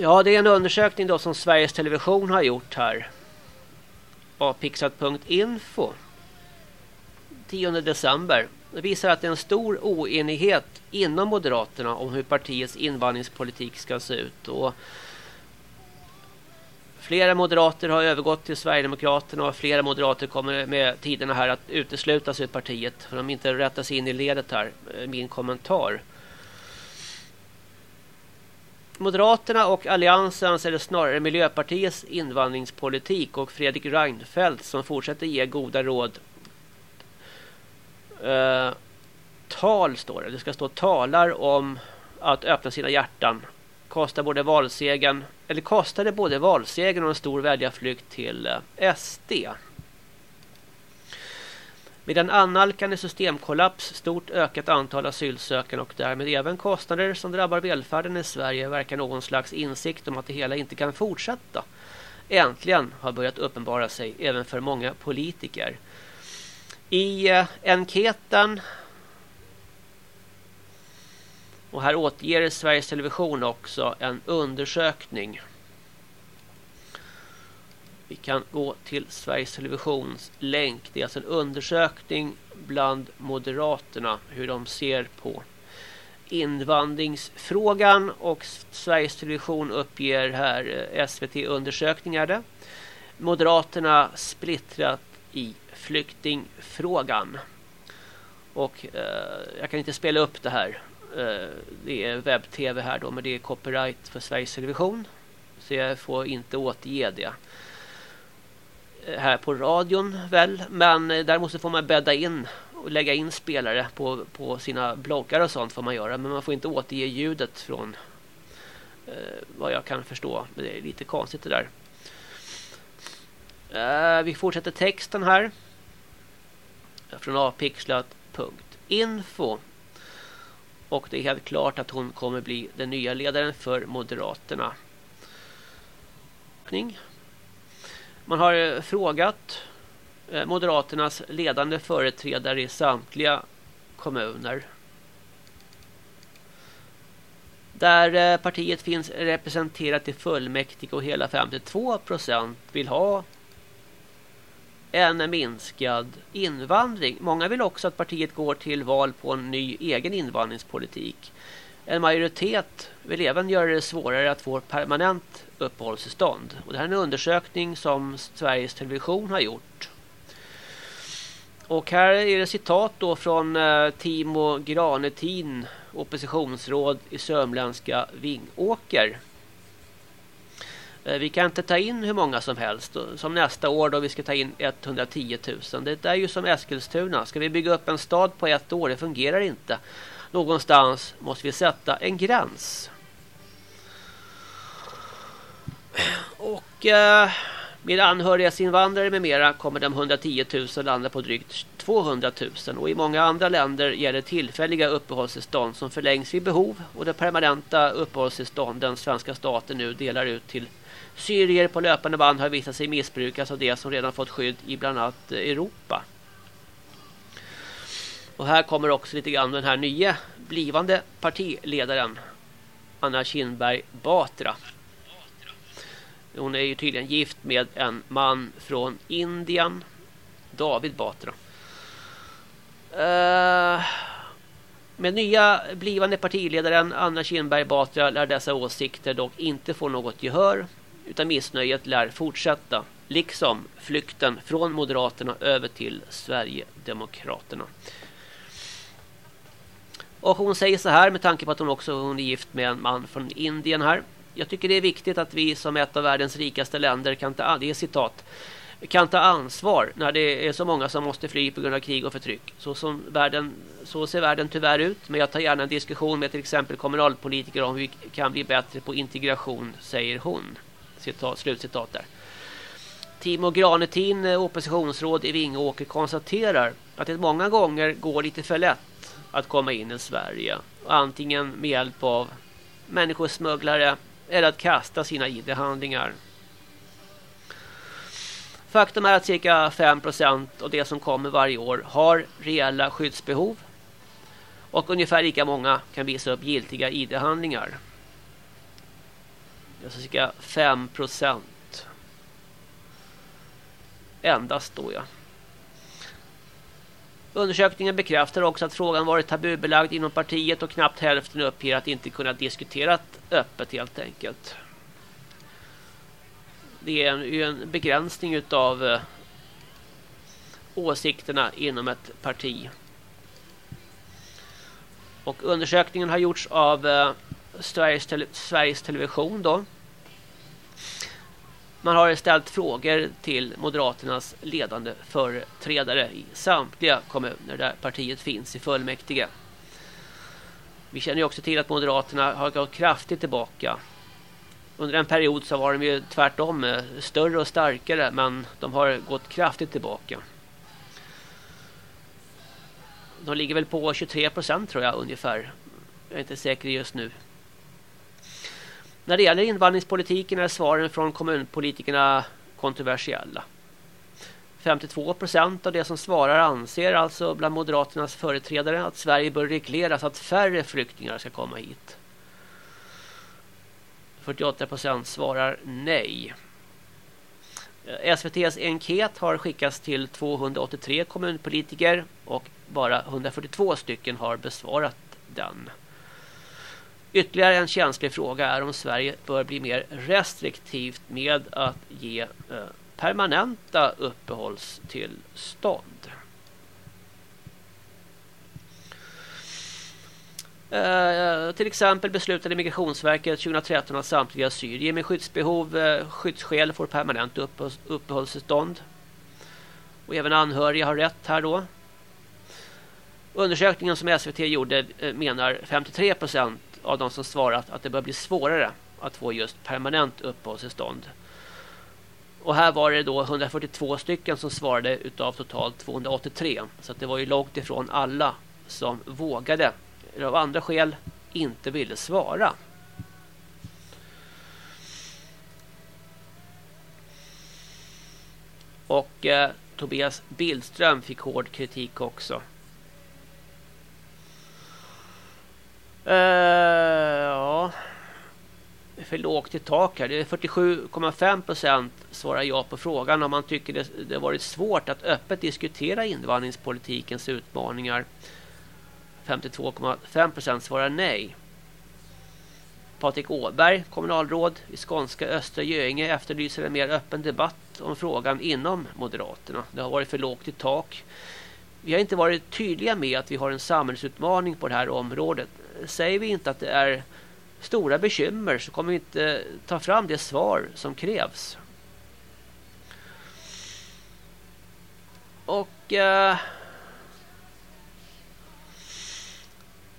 Ja, det är en undersökning då som Sveriges Television har gjort här. Apixat.info 10 december. Det visar att det är en stor oenighet inom Moderaterna om hur partiets invandringspolitik ska se ut. Och flera moderater har övergått till Sverigedemokraterna och flera moderater kommer med tiderna här att uteslutas ur partiet för de inte rättar sig in i ledet här. Min kommentar. Moderaterna och Alliansens eller snarare Miljöpartiets invandringspolitik och Fredrik Reinfeldt som fortsätter ge goda råd. Uh, tal står det. Det ska stå talar om att öppna sina hjärtan. Kostar både valsegen eller kostade både valsegen och en stor väljarflykt till eh, SD. Med en annalkande systemkollaps, stort ökat antal asylsökande och därmed även kostnader som drabbar välfärden i Sverige verkar någon slags insikt om att det hela inte kan fortsätta. Äntligen har börjat uppenbara sig även för många politiker. I eh, enkäten och här återger Sveriges Television också en undersökning vi kan gå till Sveriges Televisions länk. Det är alltså en undersökning bland Moderaterna hur de ser på invandringsfrågan och Sveriges Television uppger här eh, SVT-undersökningar det. Moderaterna splittrat i flyktingfrågan. Och eh, jag kan inte spela upp det här. Eh, det är webb-tv här då men det är copyright för Sveriges Television. Så jag får inte återge det här på radion väl. Men eh, däremot så får man bädda in och lägga in spelare på, på sina bloggar och sånt får man göra. Men man får inte återge ljudet från eh, vad jag kan förstå. Det är lite konstigt det där. Eh, vi fortsätter texten här. Från apixlat.info. Och det är helt klart att hon kommer bli den nya ledaren för Moderaterna. Man har eh, frågat eh, Moderaternas ledande företrädare i samtliga kommuner. Där eh, partiet finns representerat i fullmäktige och hela 52 procent vill ha en minskad invandring. Många vill också att partiet går till val på en ny egen invandringspolitik. En majoritet vill även göra det svårare att få permanent uppehållstillstånd. Och det här är en undersökning som Sveriges Television har gjort. Och här är det citat då från eh, Timo Granetin, oppositionsråd i Sörmländska Vingåker. Eh, vi kan inte ta in hur många som helst. Som nästa år då vi ska ta in 110 000. Det är ju som Eskilstuna. Ska vi bygga upp en stad på ett år? Det fungerar inte. Någonstans måste vi sätta en gräns. Och eh, med anhörighetsinvandrare med mera kommer de 110 000 landa på drygt 200 000 och i många andra länder gäller tillfälliga uppehållstillstånd som förlängs vid behov och de permanenta uppehållstillstånd den svenska staten nu delar ut till syrier på löpande band har visat sig missbrukas av de som redan fått skydd i bland annat eh, Europa. Och här kommer också lite grann den här nya blivande partiledaren Anna Kinberg Batra. Hon är ju tydligen gift med en man från Indien, David Batra. Uh, med nya blivande partiledaren Anna Kinberg Batra lär dessa åsikter dock inte få något gehör utan missnöjet lär fortsätta liksom flykten från Moderaterna över till Sverigedemokraterna. Och hon säger så här med tanke på att hon också hon är gift med en man från Indien här. Jag tycker det är viktigt att vi som ett av världens rikaste länder kan ta, det är citat, kan ta ansvar när det är så många som måste fly på grund av krig och förtryck. Så, som världen, så ser världen tyvärr ut. Men jag tar gärna en diskussion med till exempel kommunalpolitiker om hur vi kan bli bättre på integration, säger hon. Citat, slutcitat där. Timo Granetin, eh, oppositionsråd i Vingåker, konstaterar att det många gånger går lite för lätt att komma in i Sverige. Antingen med hjälp av människosmugglare eller att kasta sina ID-handlingar. Faktum är att cirka 5% av det som kommer varje år har reella skyddsbehov. Och ungefär lika många kan visa upp giltiga ID-handlingar. Alltså cirka 5%. Endast då ja. Undersökningen bekräftar också att frågan varit tabubelagd inom partiet och knappt hälften uppger att inte kunna diskutera öppet helt enkelt. Det är ju en begränsning av eh, åsikterna inom ett parti. Och undersökningen har gjorts av eh, Sveriges, Sveriges Television då. Man har ställt frågor till Moderaternas ledande företrädare i samtliga kommuner där partiet finns i fullmäktige. Vi känner ju också till att Moderaterna har gått kraftigt tillbaka. Under en period så var de ju tvärtom eh, större och starkare men de har gått kraftigt tillbaka. De ligger väl på 23 procent tror jag ungefär. Jag är inte säker just nu. När det gäller invandringspolitiken är svaren från kommunpolitikerna kontroversiella. 52 procent av de som svarar anser alltså bland Moderaternas företrädare att Sverige bör regleras så att färre flyktingar ska komma hit. 48 procent svarar nej. SVTs enkät har skickats till 283 kommunpolitiker och bara 142 stycken har besvarat den. Ytterligare en känslig fråga är om Sverige bör bli mer restriktivt med att ge eh, permanenta uppehållstillstånd. Uh, till exempel beslutade Migrationsverket 2013 att samtliga syrier med skyddsbehov, uh, skyddsskäl får permanent uppehållstillstånd. Och även anhöriga har rätt här då. Undersökningen som SVT gjorde uh, menar 53 procent av de som svarat att det bör bli svårare att få just permanent uppehållstillstånd. Och här var det då 142 stycken som svarade utav totalt 283. Så det var ju långt ifrån alla som vågade, eller av andra skäl, inte ville svara. Och eh, Tobias Billström fick hård kritik också. Uh, ja. Det är för lågt i tak här. Det är 47,5 procent svarar ja på frågan om man tycker det, det varit svårt att öppet diskutera invandringspolitikens utmaningar. 52,5 procent svarar nej. Patrik Åberg, kommunalråd i skånska Östra Göinge efterlyser en mer öppen debatt om frågan inom Moderaterna. Det har varit för lågt i tak. Vi har inte varit tydliga med att vi har en samhällsutmaning på det här området. Säger vi inte att det är stora bekymmer så kommer vi inte ta fram det svar som krävs. Och... Eh,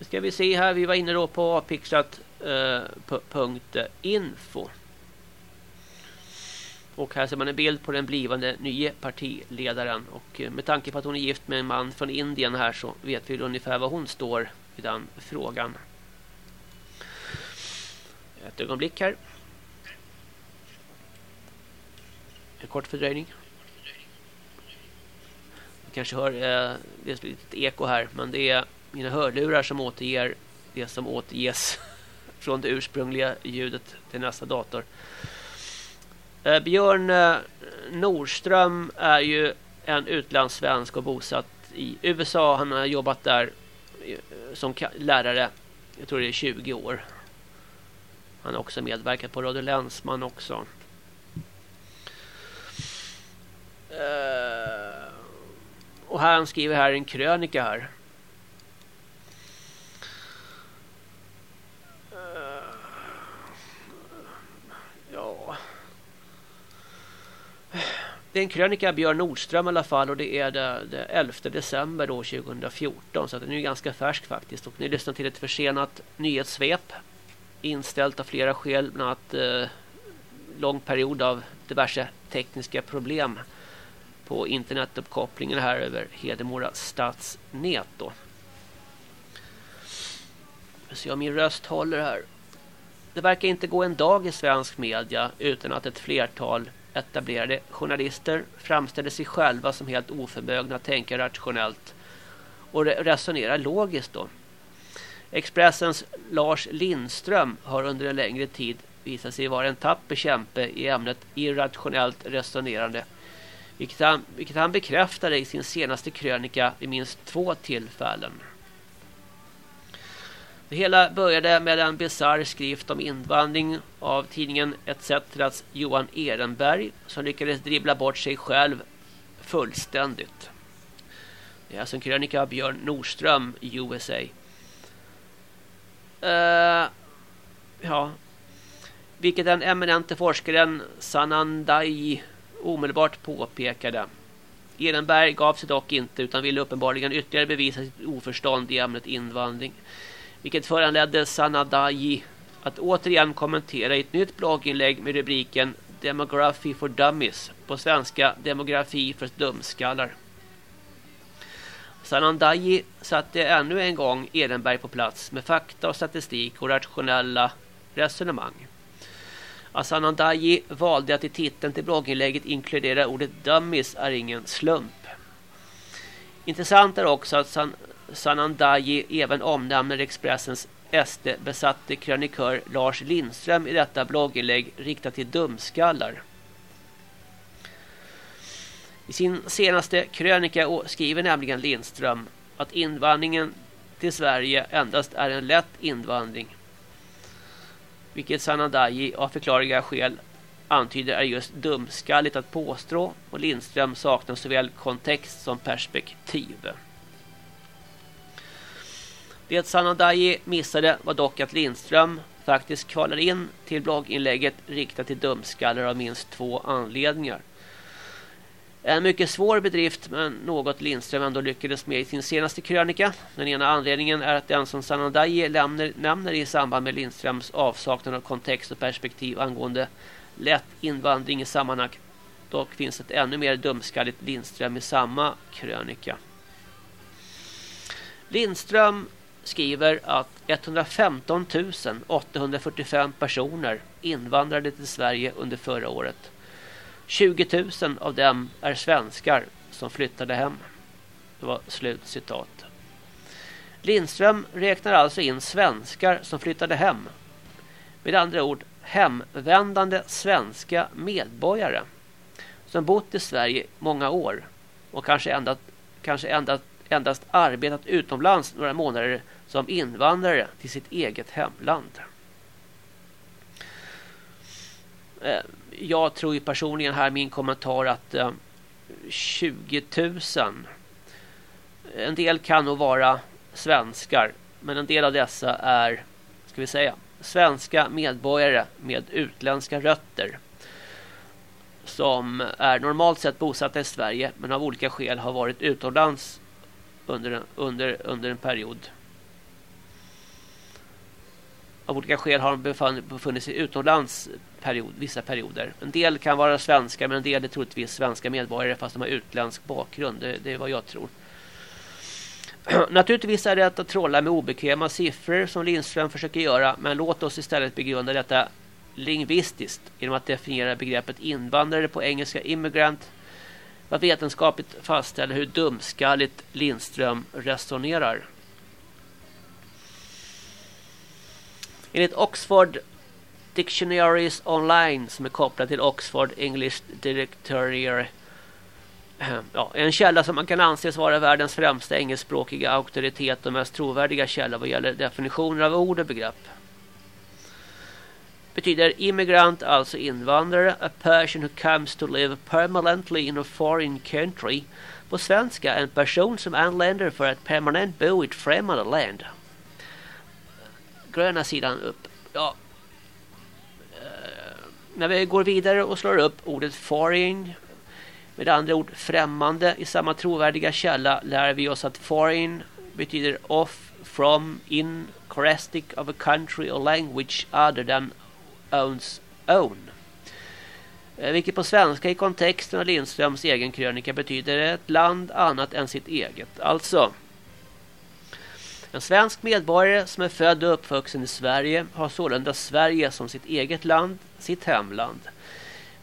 ska vi se här, vi var inne då på apixlat.info. Eh, eh och här ser man en bild på den blivande nya partiledaren. Och eh, med tanke på att hon är gift med en man från Indien här så vet vi ungefär var hon står i den frågan. Ett ögonblick här. En kort fördröjning. Ni kanske hör eh, det är ett litet eko här men det är mina hörlurar som återger det som återges <laughs> från det ursprungliga ljudet till nästa dator. Eh, Björn eh, Nordström är ju en utlandssvensk och bosatt i USA. Han har jobbat där som lärare, jag tror det är 20 år. Han har också medverkat på Radio Länsman också. Eh, och han skriver här en krönika här. Det är en krönika av Björn Nordström i alla fall och det är det, det 11 december då 2014 så den är ganska färsk faktiskt och ni lyssnar till ett försenat nyhetssvep inställt av flera skäl bland annat eh, lång period av diverse tekniska problem på internetuppkopplingen här över Hedemora stadsnät då. Vi ser om min röst håller här. Det verkar inte gå en dag i svensk media utan att ett flertal etablerade journalister framställer sig själva som helt oförmögna att tänka rationellt och resonera logiskt då. Expressens Lars Lindström har under en längre tid visat sig vara en tapper kämpe i ämnet irrationellt resonerande vilket han, vilket han bekräftade i sin senaste krönika vid minst två tillfällen. Det hela började med en bizarr skrift om invandring av tidningen ETCs Johan Ehrenberg som lyckades dribbla bort sig själv fullständigt. Det är alltså en krönika av Björn Nordström i USA. Uh, eh, ja. Vilket den eminente forskaren Sanandai omedelbart påpekade. Ehrenberg gav sig dock inte utan ville uppenbarligen ytterligare bevisa sitt oförstånd i ämnet invandring vilket föranledde Sanadaji att återigen kommentera i ett nytt blogginlägg med rubriken Demography for Dummies på svenska Demografi för dumskallar. Sanandaji satte ännu en gång Ehrenberg på plats med fakta och statistik och rationella resonemang. Sanandaji valde att i titeln till blogginlägget inkludera ordet dummies är ingen slump. Intressant är också att San Sanandaji även omnämner Expressens SD-besatte krönikör Lars Lindström i detta blogginlägg riktat till dumskallar. I sin senaste krönika skriver nämligen Lindström att invandringen till Sverige endast är en lätt invandring. Vilket Sanandaji av förklarliga skäl antyder är just dumskalligt att påstå och Lindström saknar såväl kontext som perspektiv. Det Sanadaji missade var dock att Lindström faktiskt kvalade in till blogginlägget riktat till dumskallar av minst två anledningar. En mycket svår bedrift men något Lindström ändå lyckades med i sin senaste krönika. Den ena anledningen är att den som Sanandaji nämner i samband med Lindströms avsaknad av kontext och perspektiv angående lätt invandring i sammanhang. Dock finns ett ännu mer dumskalligt Lindström i samma krönika. Lindström skriver att 115 845 personer invandrade till Sverige under förra året. 20 000 av dem är svenskar som flyttade hem. Det var slut citat. Lindström räknar alltså in svenskar som flyttade hem. Med andra ord hemvändande svenska medborgare som bott i Sverige många år och kanske endast, kanske endast, endast arbetat utomlands några månader som invandrare till sitt eget hemland. Eh, jag tror ju personligen här min kommentar att eh, 20 000 en del kan nog vara svenskar men en del av dessa är ska vi säga svenska medborgare med utländska rötter som är normalt sett bosatta i Sverige men av olika skäl har varit utomlands under, under, under en period. Av olika skäl har de befunnit sig utomlands period, vissa perioder. En del kan vara svenska men en del är troligtvis svenska medborgare fast de har utländsk bakgrund. Det, det är vad jag tror. <clears throat> Naturligtvis är det att trolla med obekväma siffror som Lindström försöker göra men låt oss istället begrunda detta lingvistiskt genom att definiera begreppet invandrare på engelska immigrant för att vetenskapligt fastställa hur dumskalligt Lindström resonerar. Enligt Oxford Dictionaries Online som är kopplad till Oxford English Directory. Eh, ja, en källa som man kan anses vara världens främsta engelskspråkiga auktoritet och mest trovärdiga källa vad gäller definitioner av ord och begrepp. Betyder immigrant alltså invandrare, a person who comes to live permanently in a foreign country. På svenska en person som anländer för att permanent bo i ett främmande land. Gröna sidan upp. Ja. Eh, när vi går vidare och slår upp ordet foreign med andra ord främmande i samma trovärdiga källa lär vi oss att foreign betyder off, from, in, characteristic of a country or language other than owns own. Eh, vilket på svenska i kontexten av Lindströms egen krönika betyder ett land annat än sitt eget. Alltså, en svensk medborgare som är född och uppvuxen i Sverige har sålunda Sverige som sitt eget land, sitt hemland.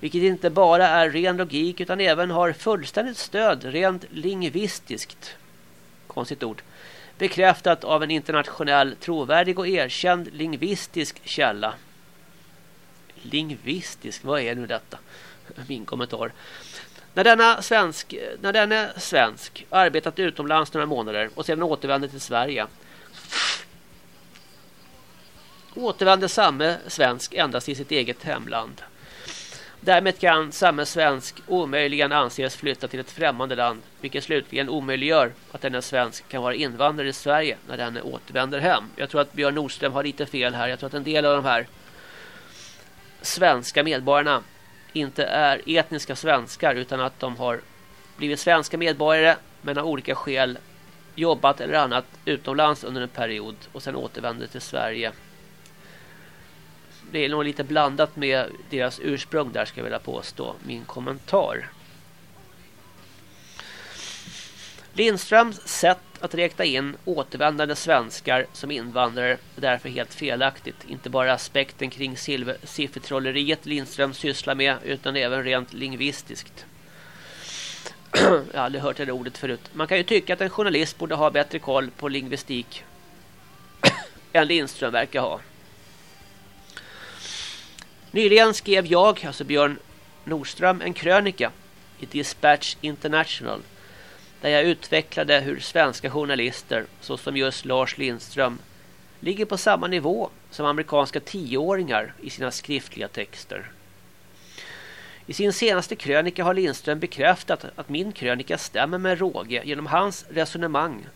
Vilket inte bara är ren logik utan även har fullständigt stöd rent lingvistiskt. Konstigt ord. Bekräftat av en internationell trovärdig och erkänd lingvistisk källa. Lingvistisk, vad är nu detta? Min kommentar. När denna svensk, när denna svensk arbetat utomlands några månader och sedan återvänder till Sverige återvänder samme svensk endast i sitt eget hemland. Därmed kan samme svensk omöjligen anses flytta till ett främmande land, vilket slutligen omöjliggör att denna svensk kan vara invandrare i Sverige när den återvänder hem. Jag tror att Björn Nordström har lite fel här. Jag tror att en del av de här svenska medborgarna inte är etniska svenskar utan att de har blivit svenska medborgare men av olika skäl jobbat eller annat utomlands under en period och sen återvänder till Sverige det är nog lite blandat med deras ursprung där ska jag vilja påstå min kommentar. Lindströms sätt att räkna in återvändande svenskar som invandrare är därför helt felaktigt. Inte bara aspekten kring siffertrolleriet Lindström sysslar med utan även rent lingvistiskt. <clears throat> jag har aldrig hört det ordet förut. Man kan ju tycka att en journalist borde ha bättre koll på lingvistik <clears throat> än Lindström verkar ha. Nyligen skrev jag, alltså Björn Nordström, en krönika i Dispatch International där jag utvecklade hur svenska journalister, såsom just Lars Lindström, ligger på samma nivå som amerikanska tioåringar i sina skriftliga texter. I sin senaste krönika har Lindström bekräftat att min krönika stämmer med råge genom hans resonemang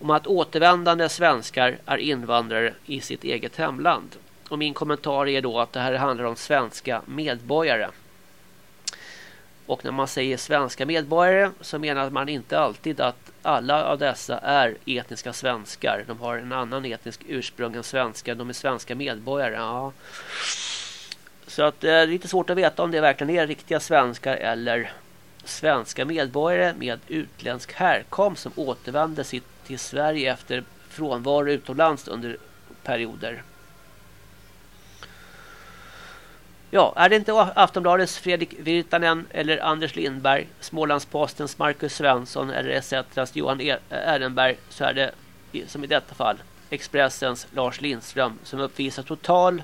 om att återvändande svenskar är invandrare i sitt eget hemland. Och min kommentar är då att det här handlar om svenska medborgare. Och när man säger svenska medborgare så menar man inte alltid att alla av dessa är etniska svenskar. De har en annan etnisk ursprung än svenskar. De är svenska medborgare. Ja. Så att eh, det är lite svårt att veta om det verkligen är riktiga svenskar eller svenska medborgare med utländsk härkomst som återvände till Sverige efter frånvaro utomlands under perioder. Ja, är det inte Aftonbladets Fredrik Virtanen eller Anders Lindberg, Smålandspostens Marcus Svensson eller ETCs Johan e- Ehrenberg så är det som i detta fall Expressens Lars Lindström som uppvisar total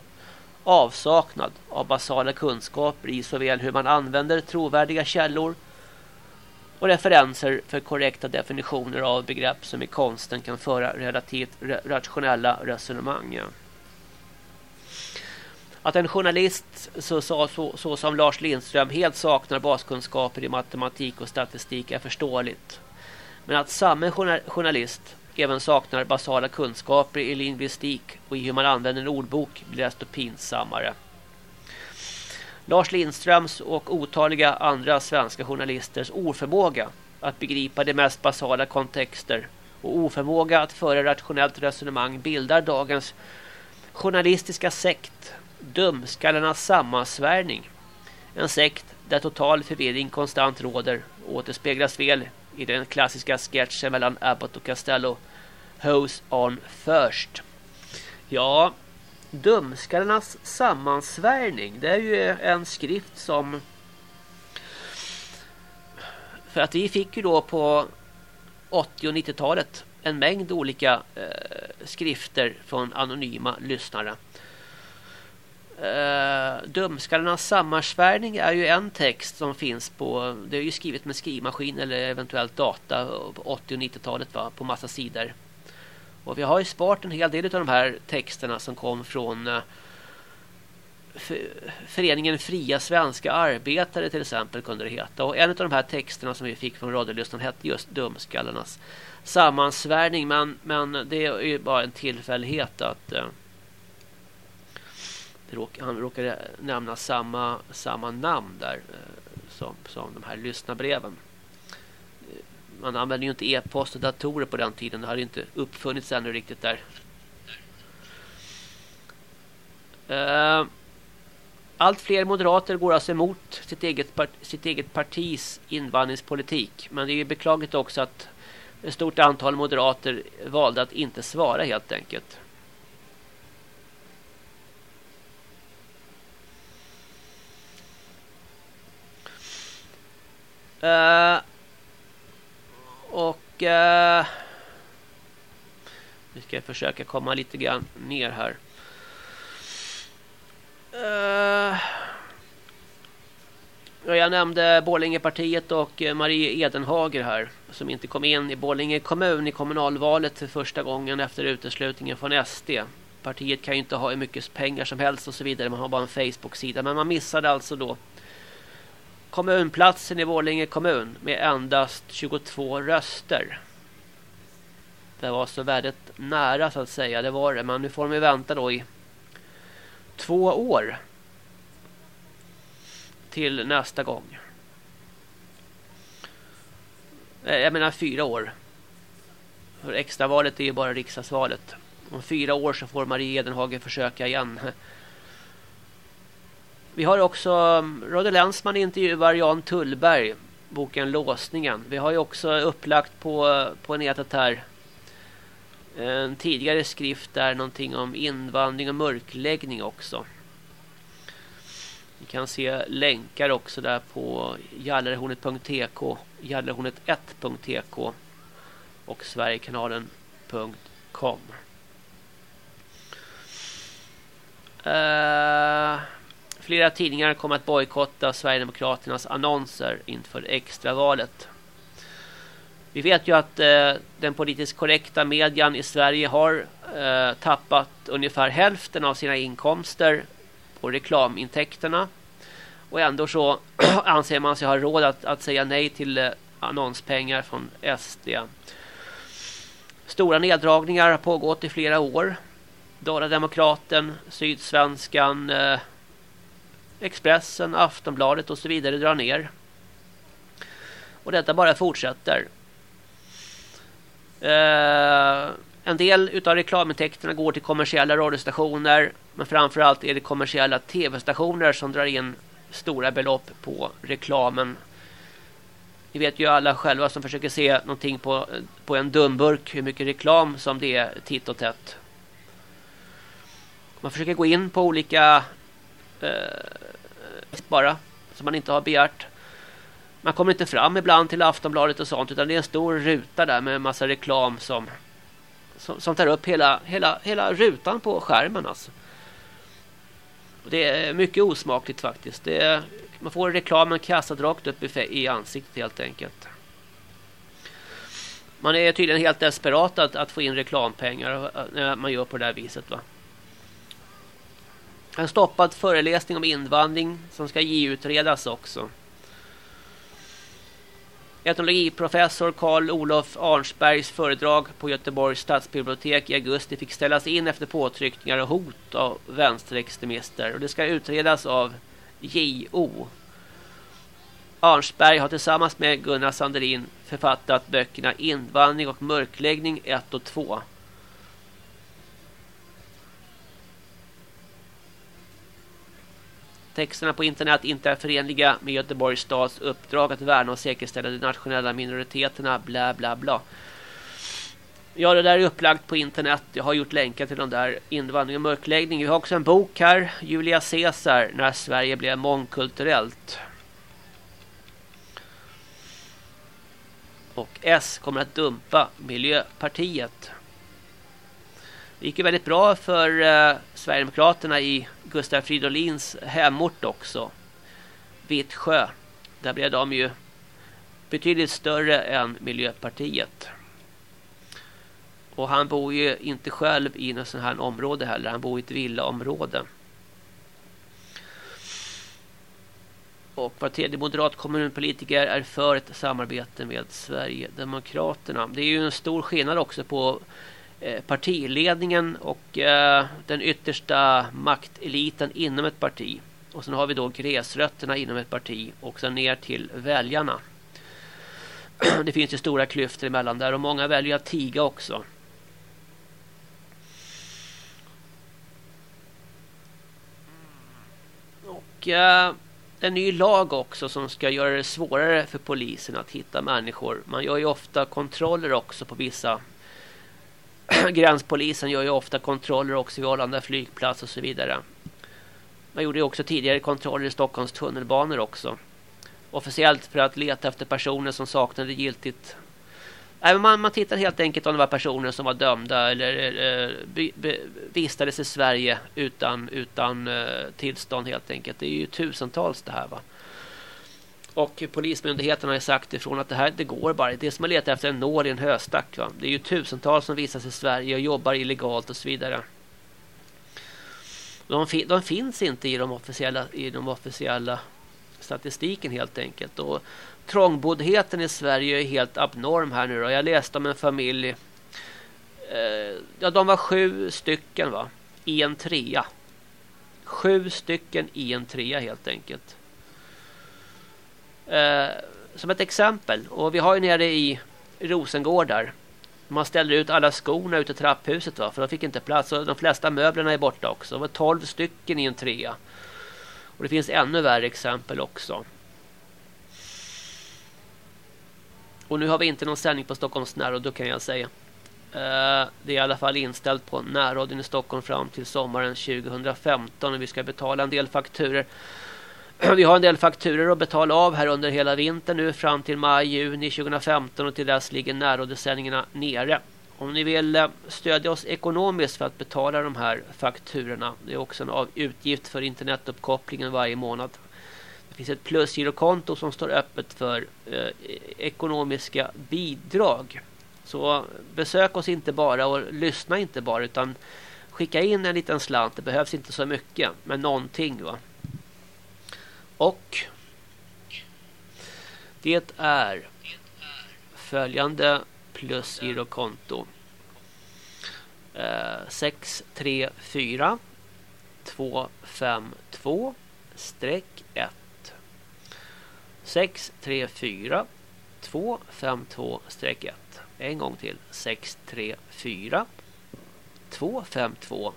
avsaknad av basala kunskaper i såväl hur man använder trovärdiga källor och referenser för korrekta definitioner av begrepp som i konsten kan föra relativt rationella resonemang. Att en journalist så, så, så, så, som Lars Lindström helt saknar baskunskaper i matematik och statistik är förståeligt. Men att samma journalist även saknar basala kunskaper i lingvistik och i hur man använder en ordbok blir desto pinsammare. Lars Lindströms och otaliga andra svenska journalisters oförmåga att begripa de mest basala kontexter och oförmåga att föra rationellt resonemang bildar dagens journalistiska sekt Dumskallarnas sammansvärjning. En sekt där total förvirring konstant råder återspeglas väl i den klassiska sketchen mellan Abbott och Costello. Hose on first. Ja, Dumskallarnas sammansvärjning. Det är ju en skrift som... För att vi fick ju då på 80- och 90-talet en mängd olika eh, skrifter från anonyma lyssnare. Uh, Dumskallarnas sammansvärjning är ju en text som finns på det är ju skrivet med skrivmaskin eller eventuellt data på 80 och 90-talet va på massa sidor. Och vi har ju sparat en hel del av de här texterna som kom från uh, Föreningen Fria Svenska Arbetare till exempel kunde det heta. Och en av de här texterna som vi fick från radiolyssnaren hette just Dumskallarnas sammansvärjning. Men, men det är ju bara en tillfällighet att uh, han råkade nämna samma, samma namn där eh, som, som de här lyssnarbreven. Eh, man använde ju inte e-post och datorer på den tiden. Det hade inte uppfunnits ännu riktigt där. Uh, allt fler moderater går alltså emot sitt eget, sitt eget partis invandringspolitik. Men det är ju beklagligt också att ett stort antal moderater valde att inte svara helt enkelt. Uh, och uh, nu ska jag försöka komma lite grann ner här. Uh, jag nämnde Borlängepartiet och Marie Edenhager här som inte kom in i Borlänge kommun i kommunalvalet för första gången efter uteslutningen från SD. Partiet kan ju inte ha hur mycket pengar som helst och så vidare. Man har bara en Facebook-sida. Men man missade alltså då kommunplatsen i Vårlinge kommun med endast 22 röster. Det var så väldigt nära så att säga, det var det. Men nu får de vänta då i två år till nästa gång. Eh, jag menar fyra år. För extravalet är ju bara riksdagsvalet. Om fyra år så får Marie Edenhagen försöka igen. Vi har också um, Rodde Länsman intervjuar Jan Tullberg boken Låsningen. Vi har ju också upplagt på, på nätet här en tidigare skrift där någonting om invandring och mörkläggning också. Ni kan se länkar också där på jallarhornet.tk, jallarhornet1.tk och sverigekanalen.com. Uh, eh, Flera tidningar kommer att bojkotta Sverigedemokraternas annonser inför extravalet. Vi vet ju att eh, den politiskt korrekta median i Sverige har eh, tappat ungefär hälften av sina inkomster på reklamintäkterna. Och ändå så <clears throat> anser man sig ha råd att, att säga nej till eh, annonspengar från SD. Stora neddragningar har pågått i flera år. Dala Demokraten, Sydsvenskan, eh, Expressen, Aftonbladet och så vidare drar ner. Och detta bara fortsätter. Eh, en del utav reklamintäkterna går till kommersiella radiostationer. Men framförallt är det kommersiella tv-stationer som drar in stora belopp på reklamen. Ni vet ju alla själva som försöker se någonting på, på en dumburk hur mycket reklam som det är titt och tätt. Man försöker gå in på olika Eh, bara som man inte har begärt. Man kommer inte fram ibland till Aftonbladet och sånt utan det är en stor ruta där med en massa reklam som som, som tar upp hela, hela, hela rutan på skärmen alltså. Det är mycket osmakligt faktiskt. Är, man får reklamen kastad rakt upp i, i ansiktet helt enkelt. Man är tydligen helt desperat att, att få in reklampengar när man gör på det här viset. Va? En stoppad föreläsning om invandring som ska ge-utredas också. Etnologiprofessor Karl Olof Arnsbergs föredrag på Göteborgs stadsbibliotek i augusti fick ställas in efter påtryckningar och hot av vänsterextremister. Och det ska utredas av JO. Arnsberg har tillsammans med Gunnar Sandelin författat böckerna Invandring och mörkläggning 1 och 2. Texterna på internet inte är förenliga med Göteborgs stads uppdrag att värna och säkerställa de nationella minoriteterna, bla bla bla. Ja, det där är upplagt på internet. Jag har gjort länkar till de där invandring och mörkläggning. Vi har också en bok här, Julia Caesar, när Sverige blev mångkulturellt. Och S kommer att dumpa Miljöpartiet. Det gick ju väldigt bra för eh, Sverigedemokraterna i Gustav Fridolins hemort också. Vittsjö. Där blev de ju betydligt större än Miljöpartiet. Och han bor ju inte själv i något sånt här område heller. Han bor i ett villaområde. Och var tredje moderat kommunpolitiker är för ett samarbete med Sverigedemokraterna. Det är ju en stor skillnad också på Eh, partiledningen och eh, den yttersta makteliten inom ett parti. Och sen har vi då gräsrötterna inom ett parti och sen ner till väljarna. <clears throat> Det finns ju stora klyftor emellan där och många väljer att tiga också. Och eh, en ny lag också som ska göra det svårare för polisen att hitta människor. Man gör ju ofta kontroller också på vissa <clears throat> gränspolisen gör ju ofta kontroller också vid Arlanda flygplats och så vidare. Man gjorde ju också tidigare kontroller i Stockholms tunnelbanor också. Officiellt för att leta efter personer som saknade giltigt... Nej, man, man tittar helt enkelt om det var personer som var dömda eller eh, be, be, vistades i Sverige utan, utan eh, tillstånd helt enkelt. Det är ju tusentals det här va. Och polismyndigheten har sagt ifrån att det här det går bara. Det är som att leta efter en nål i en höstack. Va? Det är ju tusentals som visas i Sverige och jobbar illegalt och så vidare. De, de finns inte i de officiella, i de officiella statistiken helt enkelt. Och trångboddheten i Sverige är helt abnorm här nu. Då. Jag läste om en familj. Eh, ja, de var sju stycken va? I en trea. Sju stycken i en trea helt enkelt. Eh, som ett exempel. Och vi har ju nere i Rosengård där. Man ställer ut alla skorna ute i trapphuset va? För de fick inte plats. Och de flesta möblerna är borta också. Det var 12 stycken i en trea. Och det finns ännu värre exempel också. Och nu har vi inte någon sändning på Stockholms närradio kan jag säga. Eh, det är i alla fall inställt på närradion i Stockholm fram till sommaren 2015. Och vi ska betala en del fakturer <clears throat> vi har en del fakturer att betala av här under hela vintern nu fram till maj, juni 2015 och till dess ligger närradiosändningarna nere. Om ni vill eh, stödja oss ekonomiskt för att betala de här fakturorna. Det är också en utgift för internetuppkopplingen varje månad. Det finns ett plusgirokonto som står öppet för eh, ekonomiska bidrag. Så eh, besök oss inte bara och lyssna inte bara utan skicka in en liten slant. Det behövs inte så mycket men någonting va. Och det är följande plusgirokonto. Eh, 634 252 streck 1 634 252-1. En gång till 634 252-1.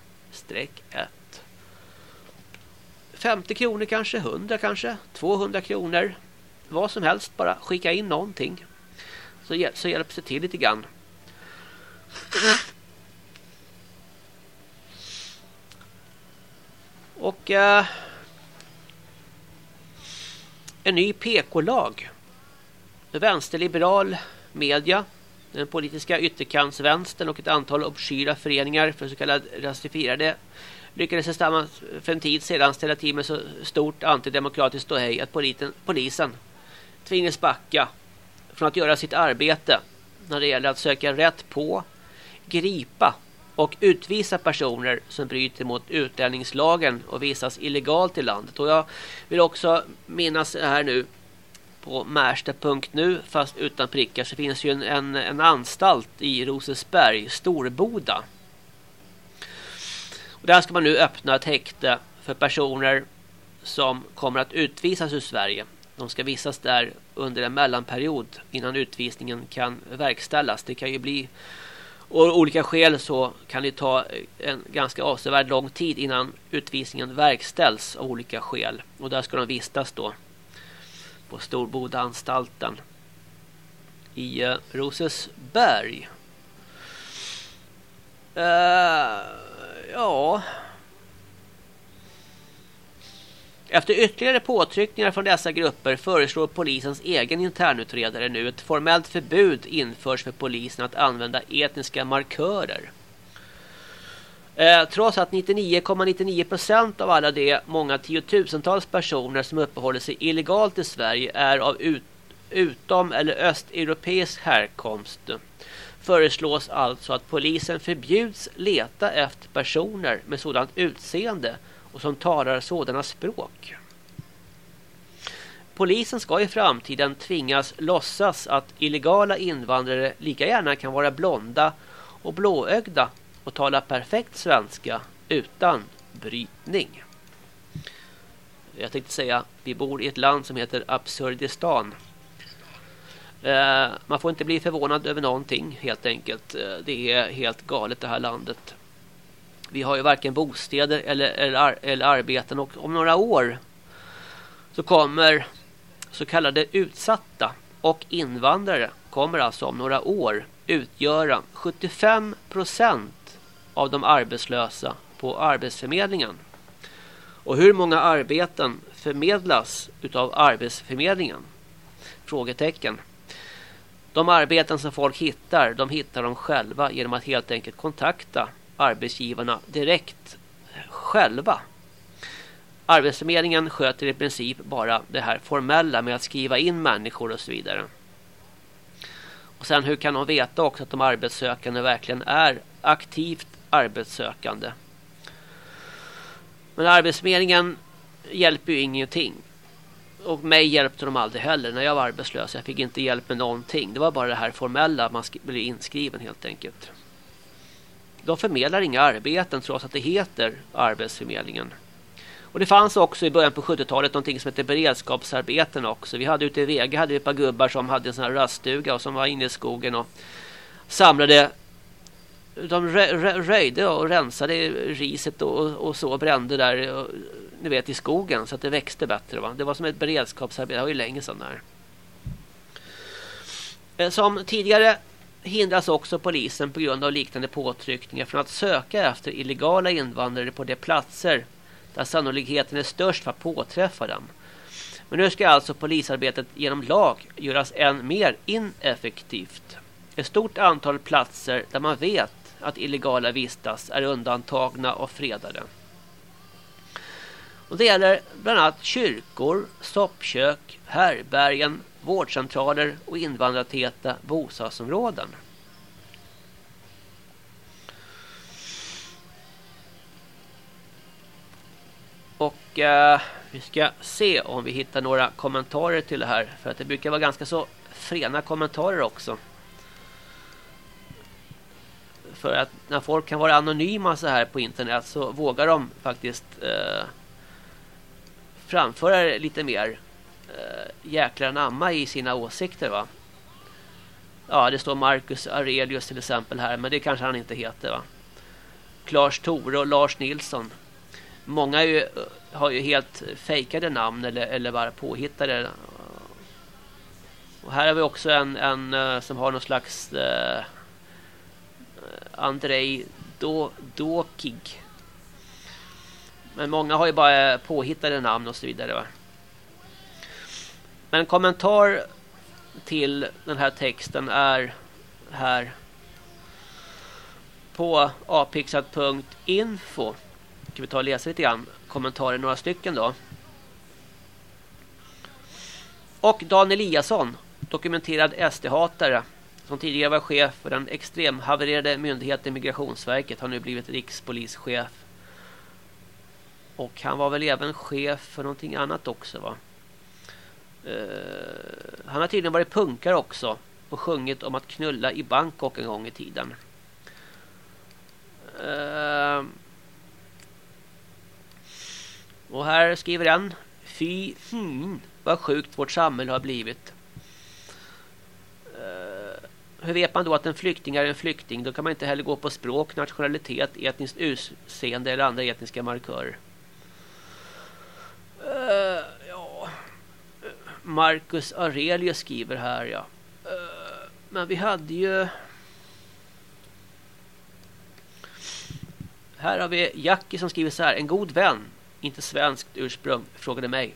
50 kronor kanske, 100 kanske, 200 kronor. Vad som helst, bara skicka in någonting. Så, så hjälps det till lite grann. Och eh, en ny PK-lag. Vänsterliberal media, den politiska ytterkantsvänstern och ett antal obskyra föreningar för så kallade rasifierade lyckades tillsammans för en tid sedan ställa till med så stort antidemokratiskt ståhej att polisen, polisen tvingades backa från att göra sitt arbete när det gäller att söka rätt på, gripa och utvisa personer som bryter mot utlänningslagen och visas illegalt i landet. Och jag vill också minnas här nu på Märsta.nu fast utan prickar så finns ju en, en, en anstalt i Rosesberg, Storboda. Där ska man nu öppna ett häkte för personer som kommer att utvisas ur Sverige. De ska visas där under en mellanperiod innan utvisningen kan verkställas. Det kan ju bli av olika skäl så kan det ta en ganska avsevärd lång tid innan utvisningen verkställs av olika skäl. Och där ska de vistas då på Storbodaanstalten i eh, uh, Rosesberg. Uh, eh, ja... Efter ytterligare påtryckningar från dessa grupper föreslår polisens egen internutredare nu ett formellt förbud införs för polisen att använda etniska markörer. Eh, trots att 99,99% ,99 av alla de många tiotusentals personer som uppehåller sig illegalt i Sverige är av ut utom eller östeuropeisk härkomst föreslås alltså att polisen förbjuds leta efter personer med sådant utseende och som talar sådana språk. Polisen ska i framtiden tvingas låtsas att illegala invandrare lika gärna kan vara blonda och blåögda och tala perfekt svenska utan brytning. Jag tänkte säga, vi bor i ett land som heter Absurdistan. Eh, man får inte bli förvånad över någonting helt enkelt. Eh, det är helt galet det här landet. Vi har ju varken bostäder eller, eller, eller arbeten och om några år så kommer så kallade utsatta och invandrare kommer alltså om några år utgöra 75 procent av de arbetslösa på Arbetsförmedlingen. Och hur många arbeten förmedlas utav Arbetsförmedlingen? Frågetecken. De arbeten som folk hittar, de hittar de själva genom att helt enkelt kontakta arbetsgivarna direkt själva. Arbetsförmedlingen sköter i princip bara det här formella med att skriva in människor och så vidare. Och sen hur kan de veta också att de arbetssökande verkligen är aktivt arbetssökande? Men Arbetsförmedlingen hjälper ju ingenting. Och mig hjälpte de aldrig heller när jag var arbetslös. Jag fick inte hjälp med någonting. Det var bara det här formella, man blir inskriven helt enkelt. De förmedlar inga arbeten trots att det heter Arbetsförmedlingen. Och det fanns också i början på 70-talet någonting som hette beredskapsarbeten också. Vi hade ute i Vega hade vi ett par gubbar som hade en sån här raststuga och som var inne i skogen och samlade de röjde och rensade riset och, och så brände där ni vet i skogen så att det växte bättre va. Det var som ett beredskapsarbete, det var ju länge sedan där. Eh, som tidigare hindras också polisen på grund av liknande påtryckningar från att söka efter illegala invandrare på de platser där sannolikheten är störst för att påträffa dem. Men nu ska alltså polisarbetet genom lag göras än mer ineffektivt. Ett stort antal platser där man vet att illegala vistas är undantagna och fredade. Och det gäller bland annat kyrkor, soppkök, härbergen, vårdcentraler och invandrartäta bostadsområden. Och eh, vi ska se om vi hittar några kommentarer till det här. För att det brukar vara ganska så frena kommentarer också. För att när folk kan vara anonyma så här på internet så vågar de faktiskt eh, framföra lite mer eh, jäklar namma i sina åsikter va. Ja, det står Marcus Aurelius till exempel här, men det kanske han inte heter va. Lars Tore och Lars Nilsson. Många ju, eh, har ju helt fejkade namn eller, eller bara påhittade. Och här har vi också en, en eh, som har någon slags eh, eh Andrei Do, Dokig. Men många har ju bara påhittade namn och så vidare va. Men kommentar till den här texten är här på apixat.info. Ska vi ta och läsa lite grann kommentarer, några stycken då. Och Dan Eliasson, dokumenterad SD-hatare som tidigare var chef för den extremhavererade myndigheten Migrationsverket har nu blivit rikspolischef. Och han var väl även chef för någonting annat också va? Uh, han har tydligen varit punkare också och sjungit om att knulla i Bangkok en gång i tiden. Uh, och här skriver han Fy, hmm, vad sjukt vårt samhälle har blivit. Uh, hur vet man då att en flykting är en flykting? Då kan man inte heller gå på språk, nationalitet, etniskt utseende eller andra etniska markörer. Uh, ja. Marcus Aurelius skriver här, ja. Uh, men vi hade ju... Här har vi Jackie som skriver så här. En god vän, inte svenskt ursprung, frågade mig.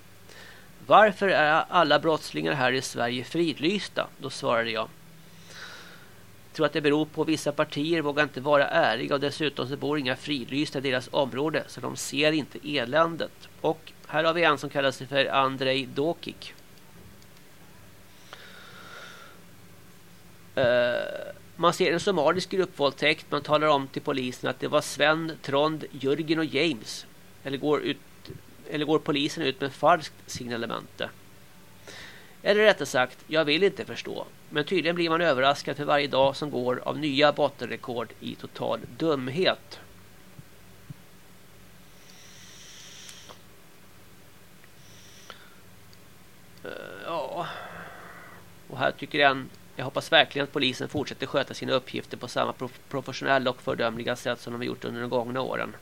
Varför är alla brottslingar här i Sverige fridlysta? Då svarade jag. Jag tror att det beror på att vissa partier vågar inte vara ärliga och dessutom så bor inga fridlysta i deras område så de ser inte eländet. Och här har vi en som kallar sig för Andrei Dokik. Uh, man ser en somalisk gruppvåldtäkt. Man talar om till polisen att det var Sven, Trond, Jörgen och James. Eller går, ut, eller går polisen ut med falskt signalemente. Eller rättare sagt, jag vill inte förstå. Men tydligen blir man överraskad för varje dag som går av nya bottenrekord i total dumhet. Uh, ja. Och här tycker en jag hoppas verkligen att polisen fortsätter sköta sina uppgifter på samma professionella och fördömliga sätt som de har gjort under de gångna åren.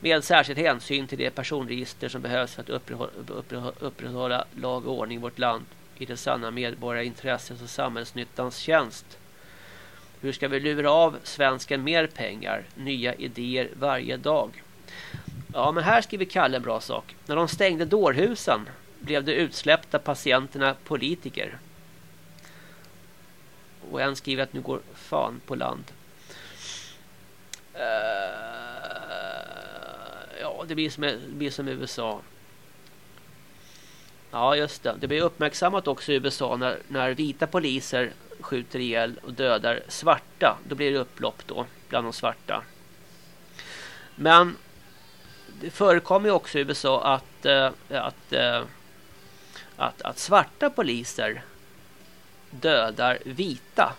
Med särskild hänsyn till det personregister som behövs för att upprätthålla, upprätthålla lag och ordning i vårt land i det sanna medborgarintresset och samhällsnyttans tjänst. Hur ska vi lura av svensken mer pengar, nya idéer varje dag? Ja, men här skriver Kalle en bra sak. När de stängde dårhusen blev de utsläppta patienterna politiker. Och en skriver att nu går fan på land. Uh, ja, det blir som, det blir som USA. Ja, just det. Det blir uppmärksammat också i USA när, när vita poliser skjuter ihjäl och dödar svarta. Då blir det upplopp då bland de svarta. Men det förekommer ju också i USA att, eh, att, eh, att, att svarta poliser dödar vita.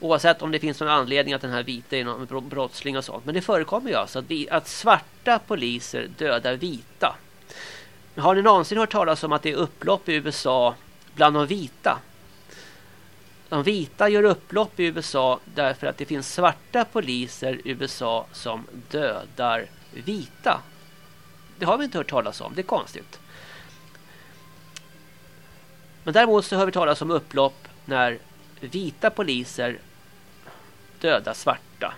Oavsett om det finns någon anledning att den här vita är någon brottsling och sånt. Men det förekommer ju alltså att, vi, att svarta poliser dödar vita. Har ni någonsin hört talas om att det är upplopp i USA bland de vita? De vita gör upplopp i USA därför att det finns svarta poliser i USA som dödar vita. Det har vi inte hört talas om, det är konstigt. Men däremot så hör vi talas om upplopp när vita poliser dödar svarta.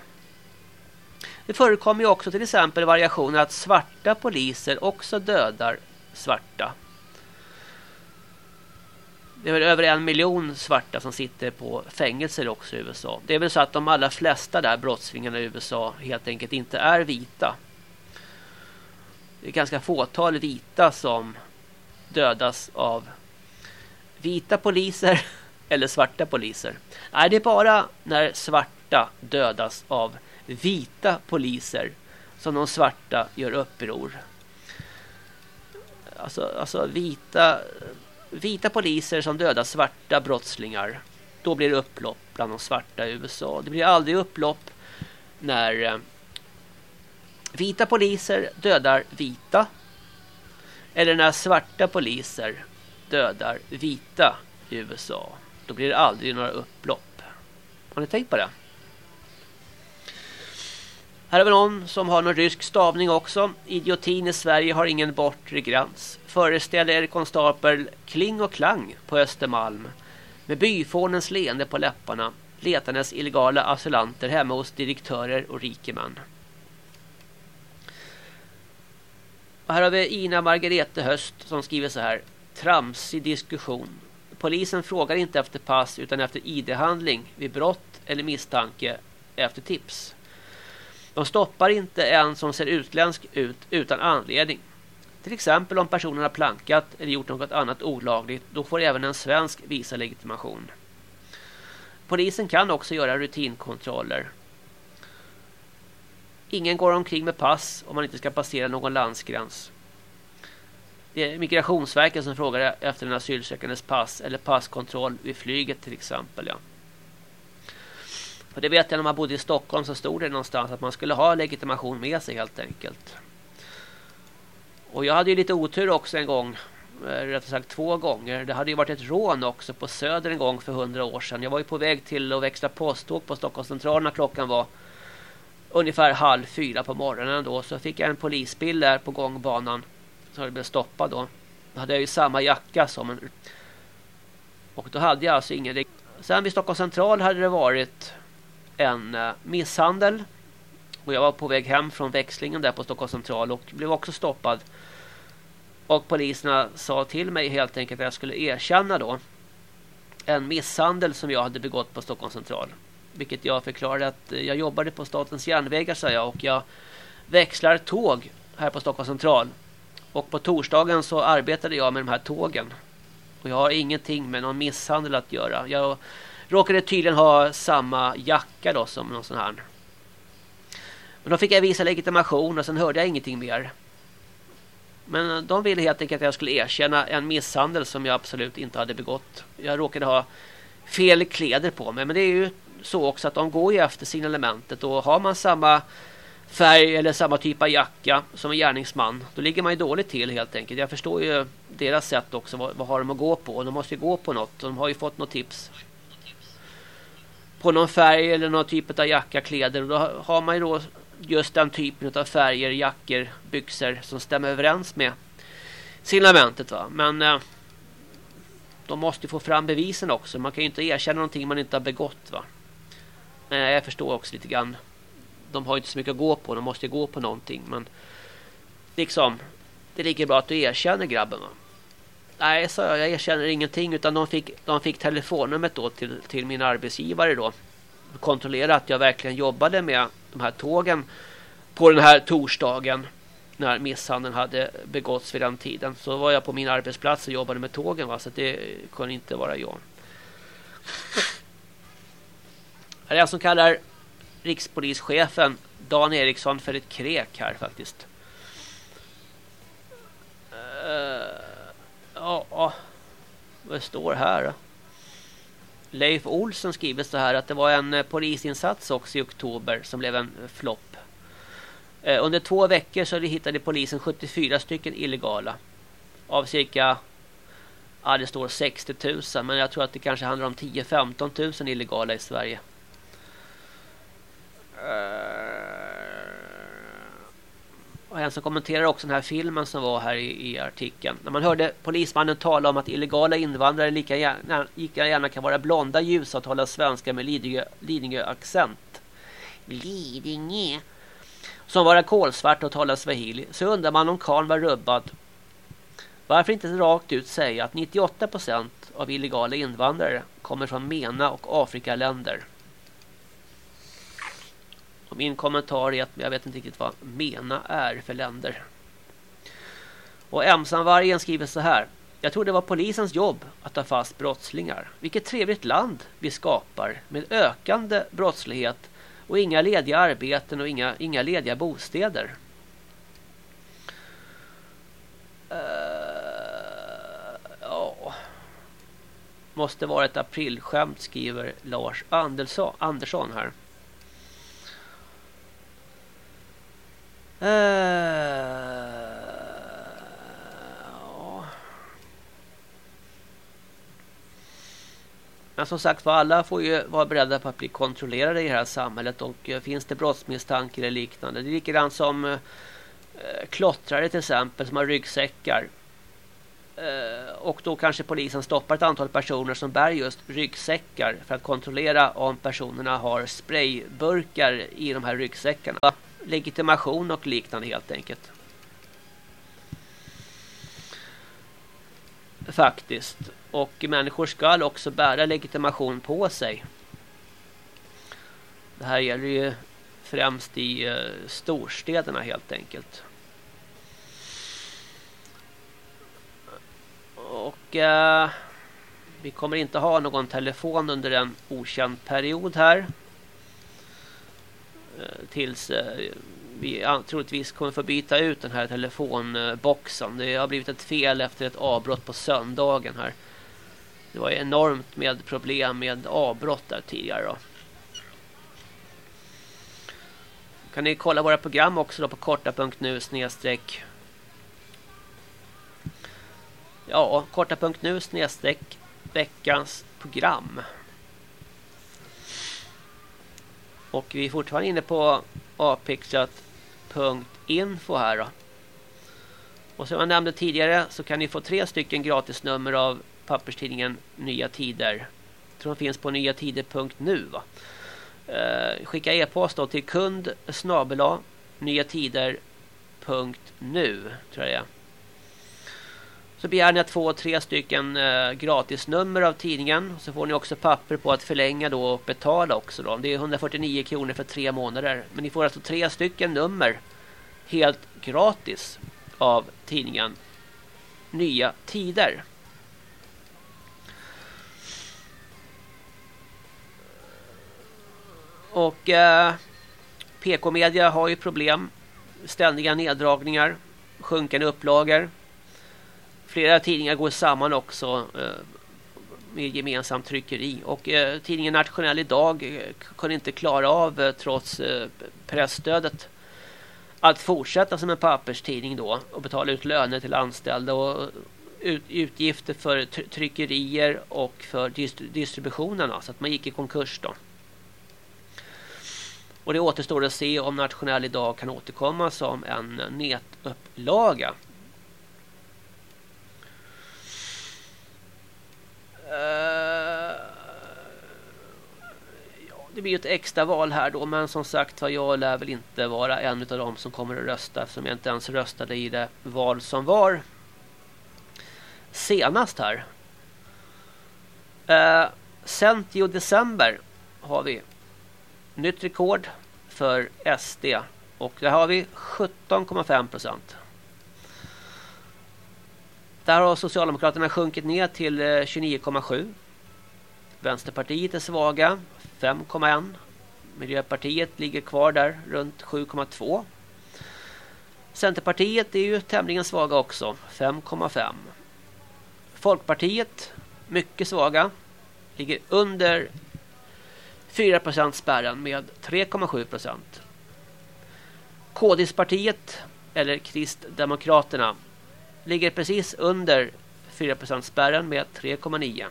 Det förekommer ju också till exempel variationer att svarta poliser också dödar svarta. Det är väl över en miljon svarta som sitter på fängelser också i USA. Det är väl så att de allra flesta där brottslingarna i USA helt enkelt inte är vita. Det är ganska fåtal vita som dödas av vita poliser <laughs> eller svarta poliser. Nej, det är bara när svarta dödas av vita poliser som de svarta gör uppror. Alltså, alltså vita, vita poliser som dödar svarta brottslingar. Då blir det upplopp bland de svarta i USA. Det blir aldrig upplopp när eh, vita poliser dödar vita. Eller när svarta poliser dödar vita i USA. Då blir det aldrig några upplopp. Har ni tänkt på det? Här har vi någon som har någon rysk stavning också. Idiotin i Sverige har ingen bortre gräns. Föreställ er konstapel Kling och Klang på Östermalm. Med byfånens leende på läpparna. Letandes illegala asylanter hemma hos direktörer och rikemän. Och här har vi Ina Margarete Höst som skriver så här. Tramsig diskussion. Polisen frågar inte efter pass utan efter ID-handling vid brott eller misstanke efter tips. De stoppar inte en som ser utländsk ut utan anledning. Till exempel om personen har plankat eller gjort något annat olagligt, då får även en svensk visa legitimation. Polisen kan också göra rutinkontroller. Ingen går omkring med pass om man inte ska passera någon landsgräns. Det är Migrationsverket som frågar efter en asylsökandes pass eller passkontroll vid flyget till exempel. Ja. För det vet jag när man bodde i Stockholm så stod det någonstans att man skulle ha legitimation med sig helt enkelt. Och jag hade ju lite otur också en gång. Rättare sagt två gånger. Det hade ju varit ett rån också på Söder en gång för hundra år sedan. Jag var ju på väg till att växla posttåg på Stockholms central när klockan var ungefär halv fyra på morgonen då. Så fick jag en polisbil där på gångbanan. Så det blev stoppad då. Då hade jag ju samma jacka som en... Och då hade jag alltså ingen... Sen vid Stockholms central hade det varit en eh, misshandel. Och jag var på väg hem från växlingen där på Stockholms central och blev också stoppad. Och poliserna sa till mig helt enkelt att jag skulle erkänna då en misshandel som jag hade begått på Stockholms central. Vilket jag förklarade att eh, jag jobbade på Statens järnvägar sa jag och jag växlar tåg här på Stockholms central. Och på torsdagen så arbetade jag med de här tågen. Och jag har ingenting med någon misshandel att göra. Jag råkade tydligen ha samma jacka då som någon sån här. Men då fick jag visa legitimation och sen hörde jag ingenting mer. Men de ville helt enkelt att jag skulle erkänna en misshandel som jag absolut inte hade begått. Jag råkade ha fel kläder på mig. Men det är ju så också att de går ju efter signalementet. Och har man samma färg eller samma typ av jacka som en gärningsman. Då ligger man ju dåligt till helt enkelt. Jag förstår ju deras sätt också. Vad, vad har de att gå på? De måste ju gå på något. De har ju fått något tips på någon färg eller någon typ av jacka, kläder. Och då har man ju då just den typen av färger, jackor, byxor som stämmer överens med signalementet. Va? Men eh, de måste få fram bevisen också. Man kan ju inte erkänna någonting man inte har begått. Va? Eh, jag förstår också lite grann. De har inte så mycket att gå på. De måste gå på någonting. Men liksom, det är lika bra att du erkänner grabben. Va? Nej, så jag, jag erkänner ingenting utan de fick, de fick telefonnumret då till, till min arbetsgivare då. Kontrollera att jag verkligen jobbade med de här tågen på den här torsdagen när misshandeln hade begåtts vid den tiden. Så var jag på min arbetsplats och jobbade med tågen va? så det kunde inte vara jag. Det är jag som kallar rikspolischefen Dan Eriksson för ett krek här faktiskt. Uh, Ja, vad står här då? Leif Olsson skriver så här att det var en eh, polisinsats också i oktober som blev en flopp. Uh, under två veckor så hittade polisen 74 stycken illegala. Av cirka, ja det står 60 000 men jag tror att det kanske handlar om 10-15 000 illegala i Sverige. Eh, och en som kommenterar också den här filmen som var här i, i, artikeln. När man hörde polismannen tala om att illegala invandrare lika gärna, lika gärna kan vara blonda, ljusa och tala svenska med Lidingö-accent. Lidingö. Som vara kolsvart och tala swahili. Så undrar man om karln var rubbad. Varför inte rakt ut säga att 98% av illegala invandrare kommer från MENA och Afrikaländer. Min kommentar är att jag vet inte riktigt vad MENA är för länder. Och ensamvargen skriver så här. Jag tror det var polisens jobb att ta fast brottslingar. Vilket trevligt land vi skapar med ökande brottslighet och inga lediga arbeten och inga, inga lediga bostäder. Uh, ja. Måste vara ett aprilskämt skriver Lars Andersson här. Uh, Men som sagt var, alla får ju vara beredda på att bli kontrollerade i det här samhället och eh, finns det brottsmisstankar eller liknande. Det är likadant som eh, klottrare till exempel som har ryggsäckar. Och då kanske polisen stoppar ett antal personer som bär just ryggsäckar för att kontrollera om personerna har sprayburkar i de här ryggsäckarna. Legitimation och liknande helt enkelt. Faktiskt. Och människor ska också bära legitimation på sig. Det här gäller ju främst i eh, storstäderna helt enkelt. Och eh, vi kommer inte ha någon telefon under en okänd period här. Eh, tills eh, vi troligtvis kommer få byta ut den här telefonboxen. Det har blivit ett fel efter ett avbrott på söndagen här. Det var enormt med problem med avbrott där tidigare då. Kan ni kolla våra program också då på korta.nu snedstreck Ja, korta.nu snedstreck veckans program. Och vi är fortfarande inne på apixat.info här då. Och som jag nämnde tidigare så kan ni få tre stycken gratisnummer av papperstidningen Nya Tider. Jag tror de finns på nyatider.nu va. Eh, skicka e-post då till kund snabela nyatider.nu tror jag det är. Så begär ni att få tre stycken eh, gratisnummer av tidningen. Så får ni också papper på att förlänga då och betala också. Då. Det är 149 kronor för tre månader. Men ni får alltså tre stycken nummer helt gratis av tidningen Nya Tider. Och eh, PK-media har ju problem. Ständiga neddragningar, sjunkande upplagor. Flera tidningar går samman också eh, med gemensamt tryckeri. Och eh, tidningen Nationell idag eh, kunde inte klara av, eh, trots eh, pressstödet, att fortsätta som en papperstidning då och betala ut löner till anställda och eh, ut, utgifter för tryckerier och för distributionerna så att man gick i konkurs då. Och det återstår att se om Nationell idag kan återkomma som en eh, nätupplaga. Uh, ja, Eh, det blir ett extra val här då, men som sagt var jag lär väl inte vara en av dem som kommer att rösta Eftersom jag inte ens röstade i det val som var senast här. Eh, Centio december har vi Nytt rekord för SD. Och där har vi 17,5 procent. Där har Socialdemokraterna sjunkit ner till eh, 29,7. Vänsterpartiet är svaga, 5,1. Miljöpartiet ligger kvar där runt 7,2. Centerpartiet är ju tämligen svaga också, 5,5. Folkpartiet, mycket svaga, ligger under 4 spärren med 3,7 KDs-partiet, eller Kristdemokraterna, ligger precis under 4 % spärren med 3,9.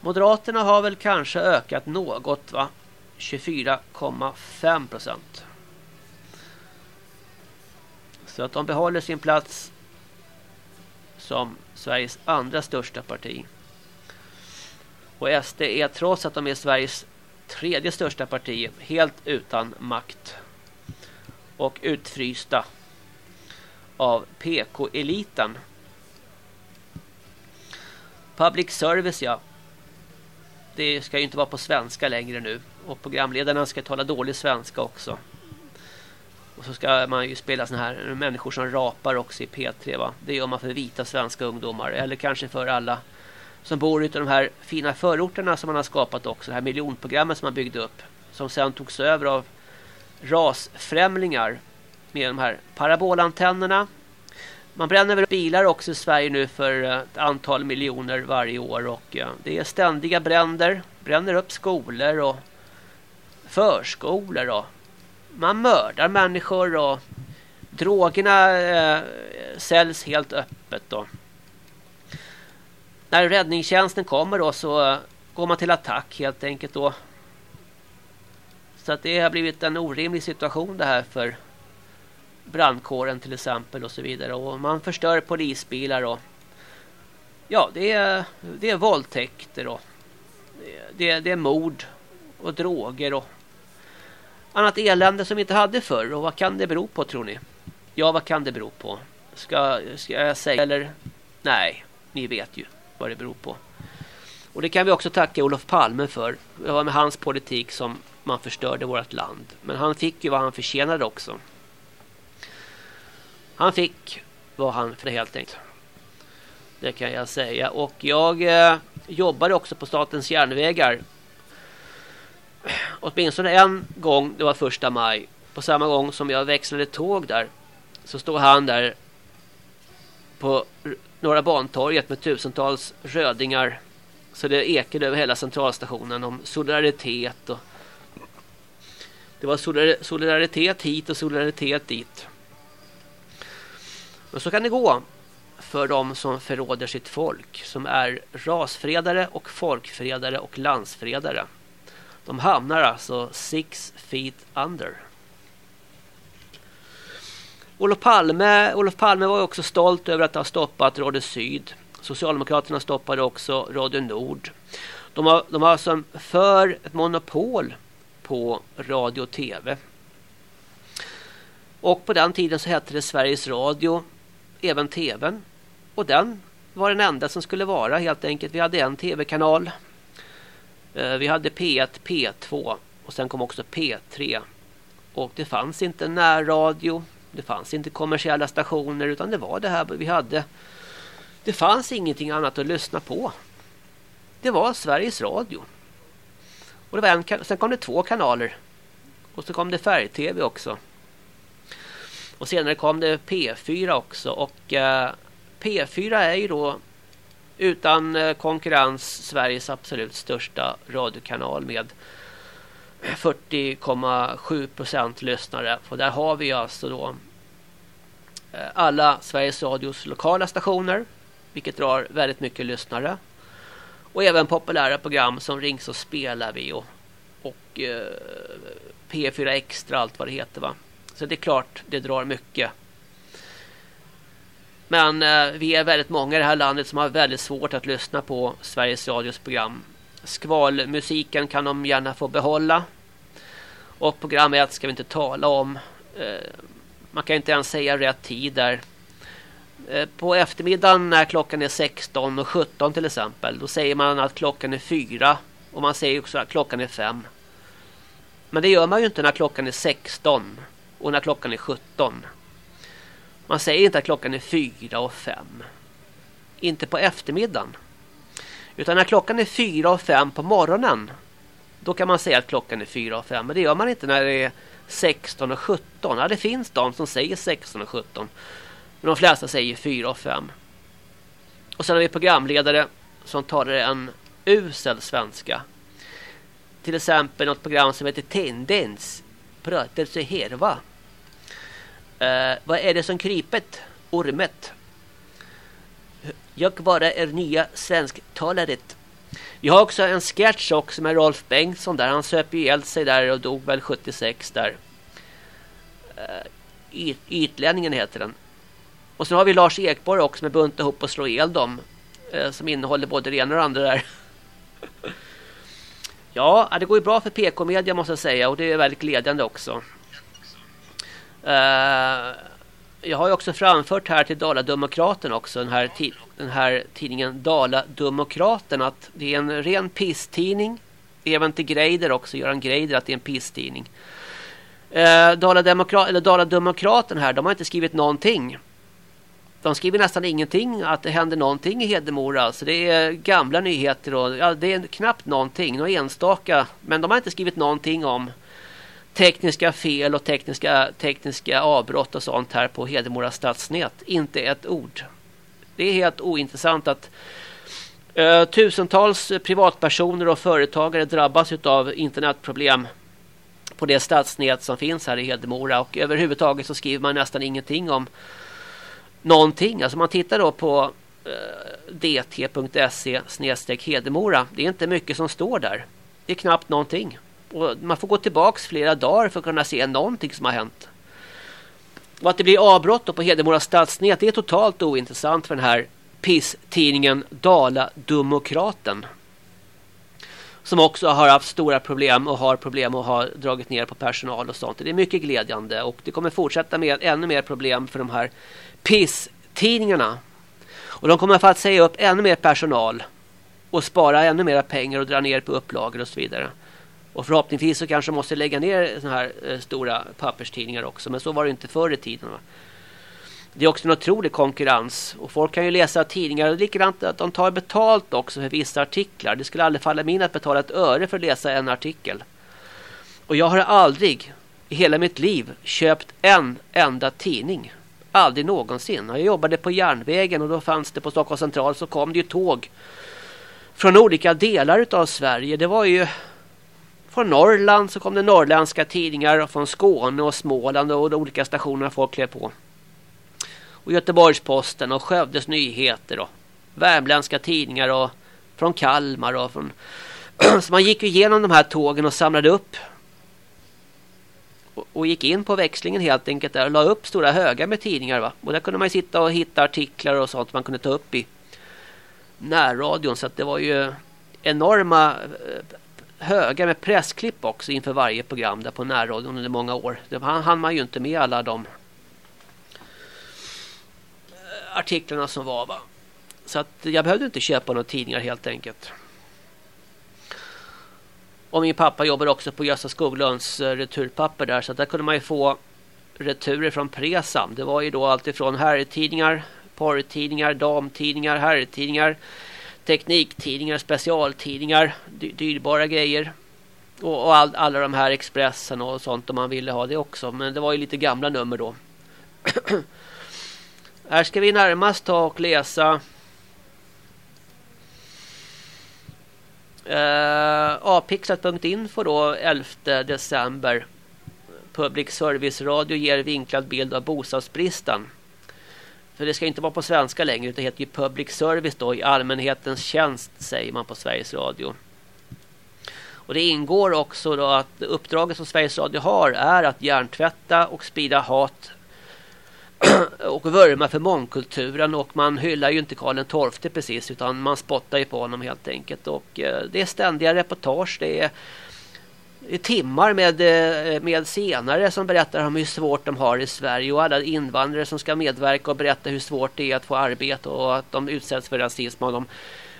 Moderaterna har väl kanske ökat något va? 24,5 %. Så att de behåller sin plats som Sveriges andra största parti. Och SD är trots att de är Sveriges tredje största parti helt utan makt. Och utfrysta av PK-eliten. Public service ja. Det ska ju inte vara på svenska längre nu. Och programledarna ska tala dålig svenska också. Och så ska man ju spela såna här människor som rapar också i P3 va. Det gör man för vita svenska ungdomar. Eller kanske för alla som bor ute i de här fina förorterna som man har skapat också. Det här miljonprogrammet som man byggde upp. Som sen togs över av rasfrämlingar med de här parabolantennerna. Man bränner väl bilar också i Sverige nu för eh, ett antal miljoner varje år och eh, det är ständiga bränder. Bränner upp skolor och förskolor och man mördar människor och drogerna eh, säljs helt öppet då. när räddningstjänsten kommer då så eh, går man till attack helt enkelt då. Så att det har blivit en orimlig situation det här för brandkåren till exempel och så vidare. Och man förstör polisbilar och ja, det är, det är våldtäkter och det är, det är mord och droger och annat elände som vi inte hade förr. Och vad kan det bero på tror ni? Ja, vad kan det bero på? Ska, ska jag säga eller nej, ni vet ju vad det beror på. Och det kan vi också tacka Olof Palme för. Det var med hans politik som man förstörde vårt land. Men han fick ju vad han förtjänade också. Han fick vad han för helt enkelt. Det kan jag säga. Och jag eh, jobbade också på Statens järnvägar. Åtminstone en gång, det var första maj. På samma gång som jag växlade tåg där. Så stod han där på Norra Bantorget med tusentals rödingar. Så det ekade över hela centralstationen om solidaritet. Och det var solidaritet hit och solidaritet dit. Och så kan det gå för de som förråder sitt folk. Som är rasfredare och folkfredare och landsfredare. De hamnar alltså six feet under. Olof Palme, Olof Palme var också stolt över att ha stoppat Radio Syd. Socialdemokraterna stoppade också Radio Nord. De har, de har alltså för ett monopol på radio och tv. Och på den tiden så hette det Sveriges Radio, även tvn. Och den var den enda som skulle vara helt enkelt. Vi hade en tv-kanal. Eh, vi hade P1, P2 och sen kom också P3. Och det fanns inte närradio. Det fanns inte kommersiella stationer utan det var det här vi hade. Det fanns ingenting annat att lyssna på. Det var Sveriges Radio. Och det var en, sen kom det två kanaler. Och så kom det färg-tv också. Och senare kom det P4 också. Och eh, P4 är ju då utan eh, konkurrens Sveriges absolut största radiokanal med 40,7 procent lyssnare. Och där har vi alltså då eh, alla Sveriges Radios lokala stationer. Vilket drar väldigt mycket lyssnare. Och även populära program som Rings och spelar vi och, och eh, P4 Extra, allt vad det heter va. Så det är klart, det drar mycket. Men eh, vi är väldigt många i det här landet som har väldigt svårt att lyssna på Sveriges Radios program. Skvalmusiken kan de gärna få behålla. Och program 1 ska vi inte tala om. Eh, man kan inte ens säga rätt tid där. Eh, på eftermiddagen när klockan är 16 och 17 till exempel. Då säger man att klockan är 4. Och man säger också att klockan är 5. Men det gör man ju inte när klockan är 16. Och när klockan är 17. Man säger inte att klockan är 4 och 5. Inte på eftermiddagen. Utan när klockan är 4 och 5 på morgonen. Då kan man säga att klockan är 4 och 5. Men det gör man inte när det är 16 och 17. Ja, det finns de som säger 16 och 17. Men de flesta säger 4 och 5. Och sen har vi programledare som talar en usel svenska. Till exempel något program som heter Tendens. Pratar så här va? Uh, vad är det som krypet? Ormet. Jag bara är nya svensktalaret. Vi har också en sketch också med Rolf Bengtsson där. Han söp ihjäl sig där och dog väl 76 där. Uh, Ytlänningen heter den. Och så har vi Lars Ekborg också med Bunta ihop och slå ihjäl dem. Uh, som innehåller både det ena och det andra där. <laughs> ja, det går ju bra för PK-media måste jag säga. Och det är väldigt glädjande också. Uh, jag har ju också framfört här till Dala-Demokraten också den här, den här tidningen Dala-Demokraten att det är en ren pisstidning. Även till Greider också, Göran Greider att det är en pisstidning. Uh, Dala-Demokraten här, de har inte skrivit någonting. De skriver nästan ingenting att det händer någonting i Hedemora. Alltså det är gamla nyheter och ja, det är knappt någonting, några enstaka. Men de har inte skrivit någonting om tekniska fel och tekniska, tekniska avbrott och sånt här på Hedemora stadsnät. Inte ett ord. Det är helt ointressant att uh, tusentals privatpersoner och företagare drabbas av internetproblem på det stadsnät som finns här i Hedemora och överhuvudtaget så skriver man nästan ingenting om någonting. Alltså man tittar då på eh, dt.se Hedemora. Det är inte mycket som står där. Det är knappt någonting. Och man får gå tillbaks flera dagar för att kunna se någonting som har hänt. Och att det blir avbrott på Hedemora stadsnät det är totalt ointressant för den här piss-tidningen Dala-Demokraten. Som också har haft stora problem och har problem och har dragit ner på personal och sånt. Det är mycket glädjande och det kommer fortsätta med ännu mer problem för de här PIS-tidningarna. Och de kommer att säga upp ännu mer personal och spara ännu mer pengar och dra ner på upplagor och så vidare. Och förhoppningsvis så kanske måste lägga ner såna här eh, stora papperstidningar också. Men så var det inte förr i tiden. Va? Det är också en otrolig konkurrens. Och folk kan ju läsa tidningar. Och likadant att de tar betalt också för vissa artiklar. Det skulle aldrig falla mig in att betala ett öre för att läsa en artikel. Och jag har aldrig i hela mitt liv köpt en enda tidning. Aldrig någonsin. Jag jobbade på järnvägen och då fanns det på Stockholms central så kom det ju tåg från olika delar av Sverige. Det var ju från Norrland så kom det norrländska tidningar och från Skåne och Småland och de olika stationerna folk klev på. Och Göteborgsposten och Skövdes Nyheter och värmländska tidningar och från Kalmar och från <clears throat> så man gick igenom de här tågen och samlade upp och, gick in på växlingen helt enkelt där och la upp stora högar med tidningar va. Och där kunde man sitta och hitta artiklar och sånt man kunde ta upp i närradion så att det var ju enorma eh, högar med pressklipp också inför varje program där på närradion under många år. Det hann man ju inte med alla de artiklarna som var va. Så att jag behövde inte köpa några tidningar helt enkelt. Och min pappa jobbar också på Gösta Skoglunds eh, returpapper där så där kunde man ju få returer från Presam. Det var ju då alltifrån herrtidningar, porrtidningar, damtidningar, herrtidningar, tekniktidningar, specialtidningar, dyrbara grejer. Och, och all, alla de här Expressen och sånt om man ville ha det också. Men det var ju lite gamla nummer då. <clears throat> här ska vi närmast ta och läsa eh, Apixlat.info då 11 december. Public Service Radio ger vinklad bild av bostadsbristen. För det ska inte vara på svenska längre utan det heter ju public service då i allmänhetens tjänst säger man på Sveriges Radio. Och det ingår också då att uppdraget som Sveriges Radio har är att hjärntvätta och sprida hat <clears throat> och vurma för mångkulturen. Och man hyllar ju inte Karl XII precis utan man spottar ju på honom helt enkelt. Och eh, det är ständiga reportage. Det är timmar med, eh, med senare som berättar om hur svårt de har i Sverige. Och alla invandrare som ska medverka och berätta hur svårt det är att få arbete och att de utsätts för rasism av de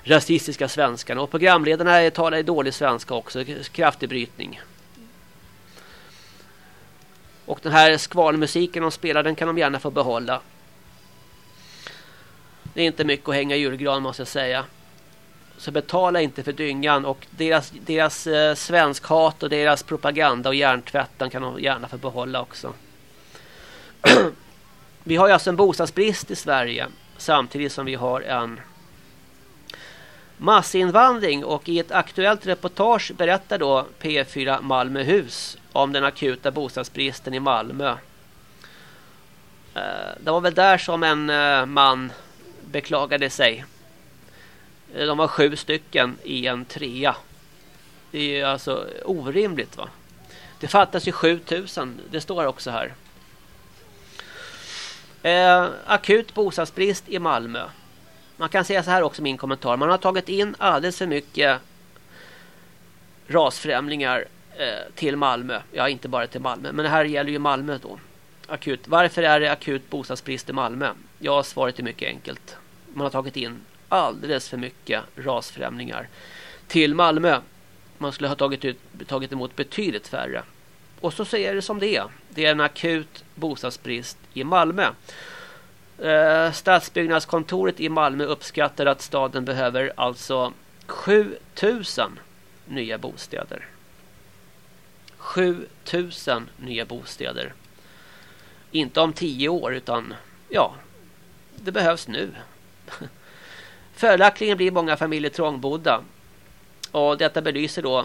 rasistiska svenskarna. Och programledarna talar i dålig svenska också, kraftig brytning. Och den här skvalmusiken de spelar den kan de gärna få behålla. Det är inte mycket att hänga i julgran måste jag säga. Så betala inte för dyngan och deras, deras eh, svenskhat och deras propaganda och hjärntvätten kan de gärna få behålla också. <clears throat> vi har ju alltså en bostadsbrist i Sverige samtidigt som vi har en massinvandring och i ett aktuellt reportage berättar då P4 Malmöhus om den akuta bostadsbristen i Malmö. Eh, det var väl där som en eh, man beklagade sig eh, de var sju stycken i en trea. Det är alltså orimligt va. Det fattas ju 7000. Det står också här. Eh, akut bostadsbrist i Malmö. Man kan säga så här också min kommentar. Man har tagit in alldeles för mycket rasfrämlingar eh, till Malmö. Ja, inte bara till Malmö. Men det här gäller ju Malmö då. Akut. Varför är det akut bostadsbrist i Malmö? Ja, svaret är mycket enkelt. Man har tagit in alldeles för mycket rasfrämlingar till Malmö. Man skulle ha tagit, ut, tagit emot betydligt färre. Och så säger det som det är. Det är en akut bostadsbrist i Malmö. Eh, Stadsbyggnadskontoret i Malmö uppskattar att staden behöver alltså 7000 nya bostäder. 7000 nya bostäder. Inte om 10 år utan ja, det behövs nu. <laughs> Följaktligen blir många familjer trångbodda. Och detta belyser då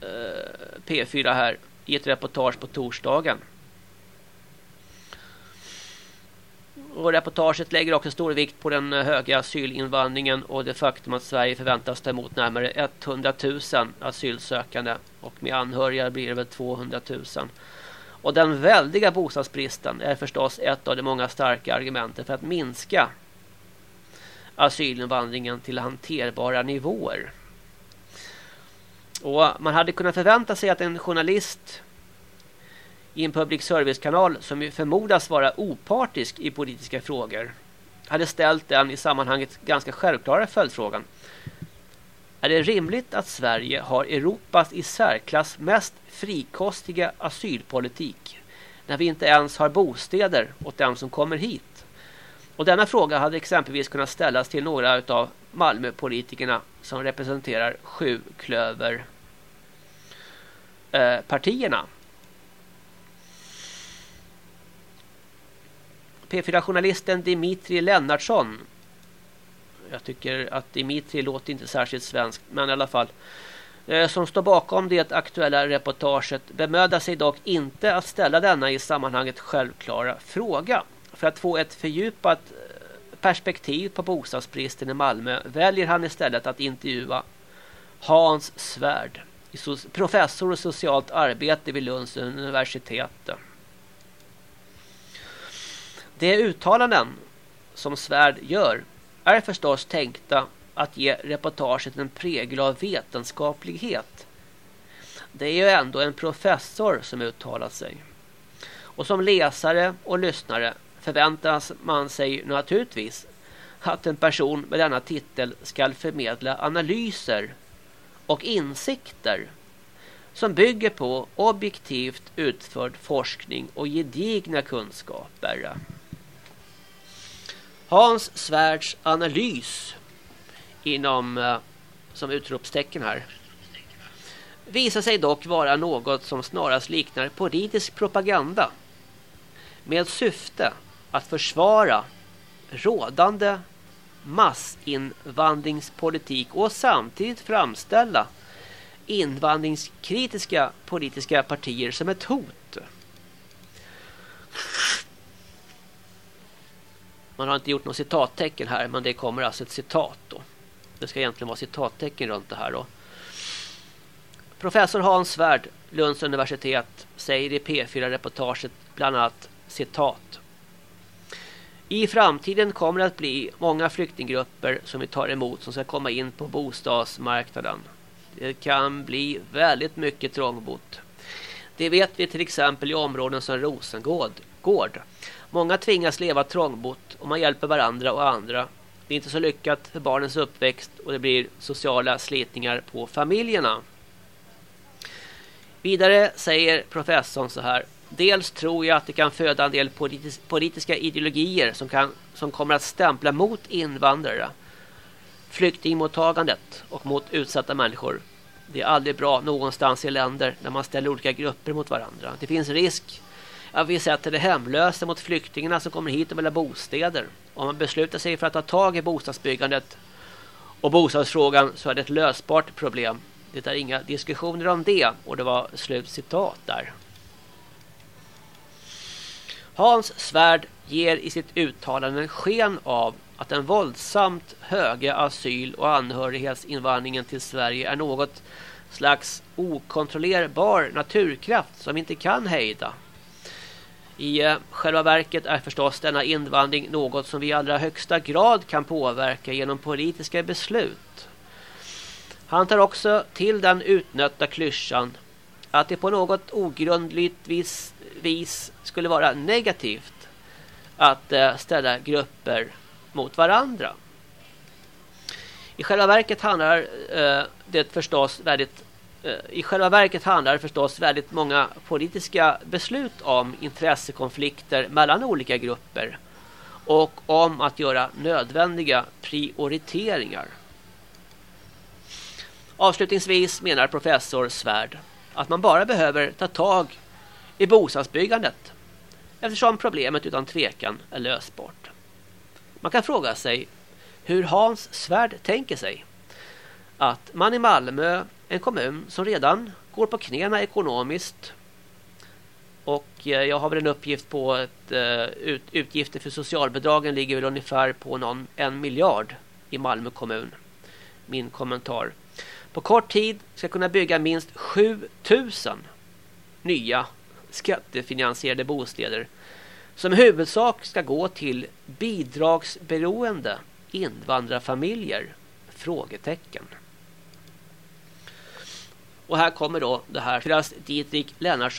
eh, P4 här i ett reportage på torsdagen. Och reportaget lägger också stor vikt på den eh, höga asylinvandringen och det faktum att Sverige förväntas ta emot närmare 100 000 asylsökande och med anhöriga blir det väl 200 000. Och den väldiga bostadsbristen är förstås ett av de många starka argumenten för att minska asylinvandringen till hanterbara nivåer. Och man hade kunnat förvänta sig att en journalist i en public service-kanal som ju förmodas vara opartisk i politiska frågor hade ställt den i sammanhanget ganska självklara följdfrågan. Är det rimligt att Sverige har Europas i särklass mest frikostiga asylpolitik när vi inte ens har bostäder åt dem som kommer hit? Och denna fråga hade exempelvis kunnat ställas till några av Malmöpolitikerna som representerar sju klöver eh, partierna. P4-journalisten Dimitri Lennartsson. Jag tycker att Dimitri låter inte särskilt svenskt, men i alla fall. Eh, som står bakom det aktuella reportaget bemödar sig dock inte att ställa denna i sammanhanget självklara fråga. För att få ett fördjupat eh, perspektiv på bostadsbristen i Malmö väljer han istället att intervjua Hans Svärd, professor i socialt arbete vid Lunds universitet. De uttalanden som Svärd gör är förstås tänkta att ge reportaget en prägel av vetenskaplighet. Det är ju ändå en professor som uttalat sig. Och som läsare och lyssnare förväntas man sig naturligtvis att en person med denna titel ska förmedla analyser och insikter som bygger på objektivt utförd forskning och gedigna kunskaper. Hans Svärds analys inom eh, som utropstecken här visar sig dock vara något som snarast liknar politisk propaganda med syfte att försvara rådande massinvandringspolitik och samtidigt framställa invandringskritiska politiska partier som ett hot. Man har inte gjort något citattecken här men det kommer alltså ett citat då. Det ska egentligen vara citattecken runt det här då. Professor Hans Svärd, Lunds universitet, säger i P4-reportaget bland annat citat. I framtiden kommer det att bli många flyktinggrupper som vi tar emot som ska komma in på bostadsmarknaden. Det kan bli väldigt mycket trångbott. Det vet vi till exempel i områden som Rosengård. Många tvingas leva trångbott och man hjälper varandra och andra. Det är inte så lyckat för barnens uppväxt och det blir sociala slitningar på familjerna. Vidare säger professorn så här. Dels tror jag att det kan föda en del politis politiska ideologier som, kan, som kommer att stämpla mot invandrare, flyktingmottagandet och mot utsatta människor. Det är aldrig bra någonstans i länder när man ställer olika grupper mot varandra. Det finns risk att vi sätter det hemlösa mot flyktingarna som kommer hit och vill ha bostäder. Om man beslutar sig för att ta tag i bostadsbyggandet och bostadsfrågan så är det ett lösbart problem. Det är inga diskussioner om det och det var slutcitat där. Hans Svärd ger i sitt uttalande sken av att den våldsamt höga asyl- och anhörighetsinvandringen till Sverige är något slags okontrollerbar naturkraft som inte kan hejda. I eh, själva verket är förstås denna invandring något som vi i allra högsta grad kan påverka genom politiska beslut. Han tar också till den utnötta klyschan att det på något ogrundligt vis, vis skulle vara negativt att eh, ställa grupper mot varandra. I själva verket handlar eh, det förstås väldigt Eh, i själva verket handlar det förstås väldigt många politiska beslut om intressekonflikter mellan olika grupper och om att göra nödvändiga prioriteringar. Avslutningsvis menar professor Svärd att man bara behöver ta tag i bostadsbyggandet eftersom problemet utan tvekan är lösbart. Man kan fråga sig hur Hans Svärd tänker sig att man i Malmö en kommun som redan går på knäna ekonomiskt Och eh, jag har väl en uppgift på att eh, ut, utgifter för socialbidragen ligger väl ungefär på någon en miljard i Malmö kommun. Min kommentar. På kort tid ska kunna bygga minst 7000 nya skattefinansierade bostäder som i huvudsak ska gå till bidragsberoende invandrarfamiljer? Frågetecken. Och här kommer då det här. Dietrich Lennartsson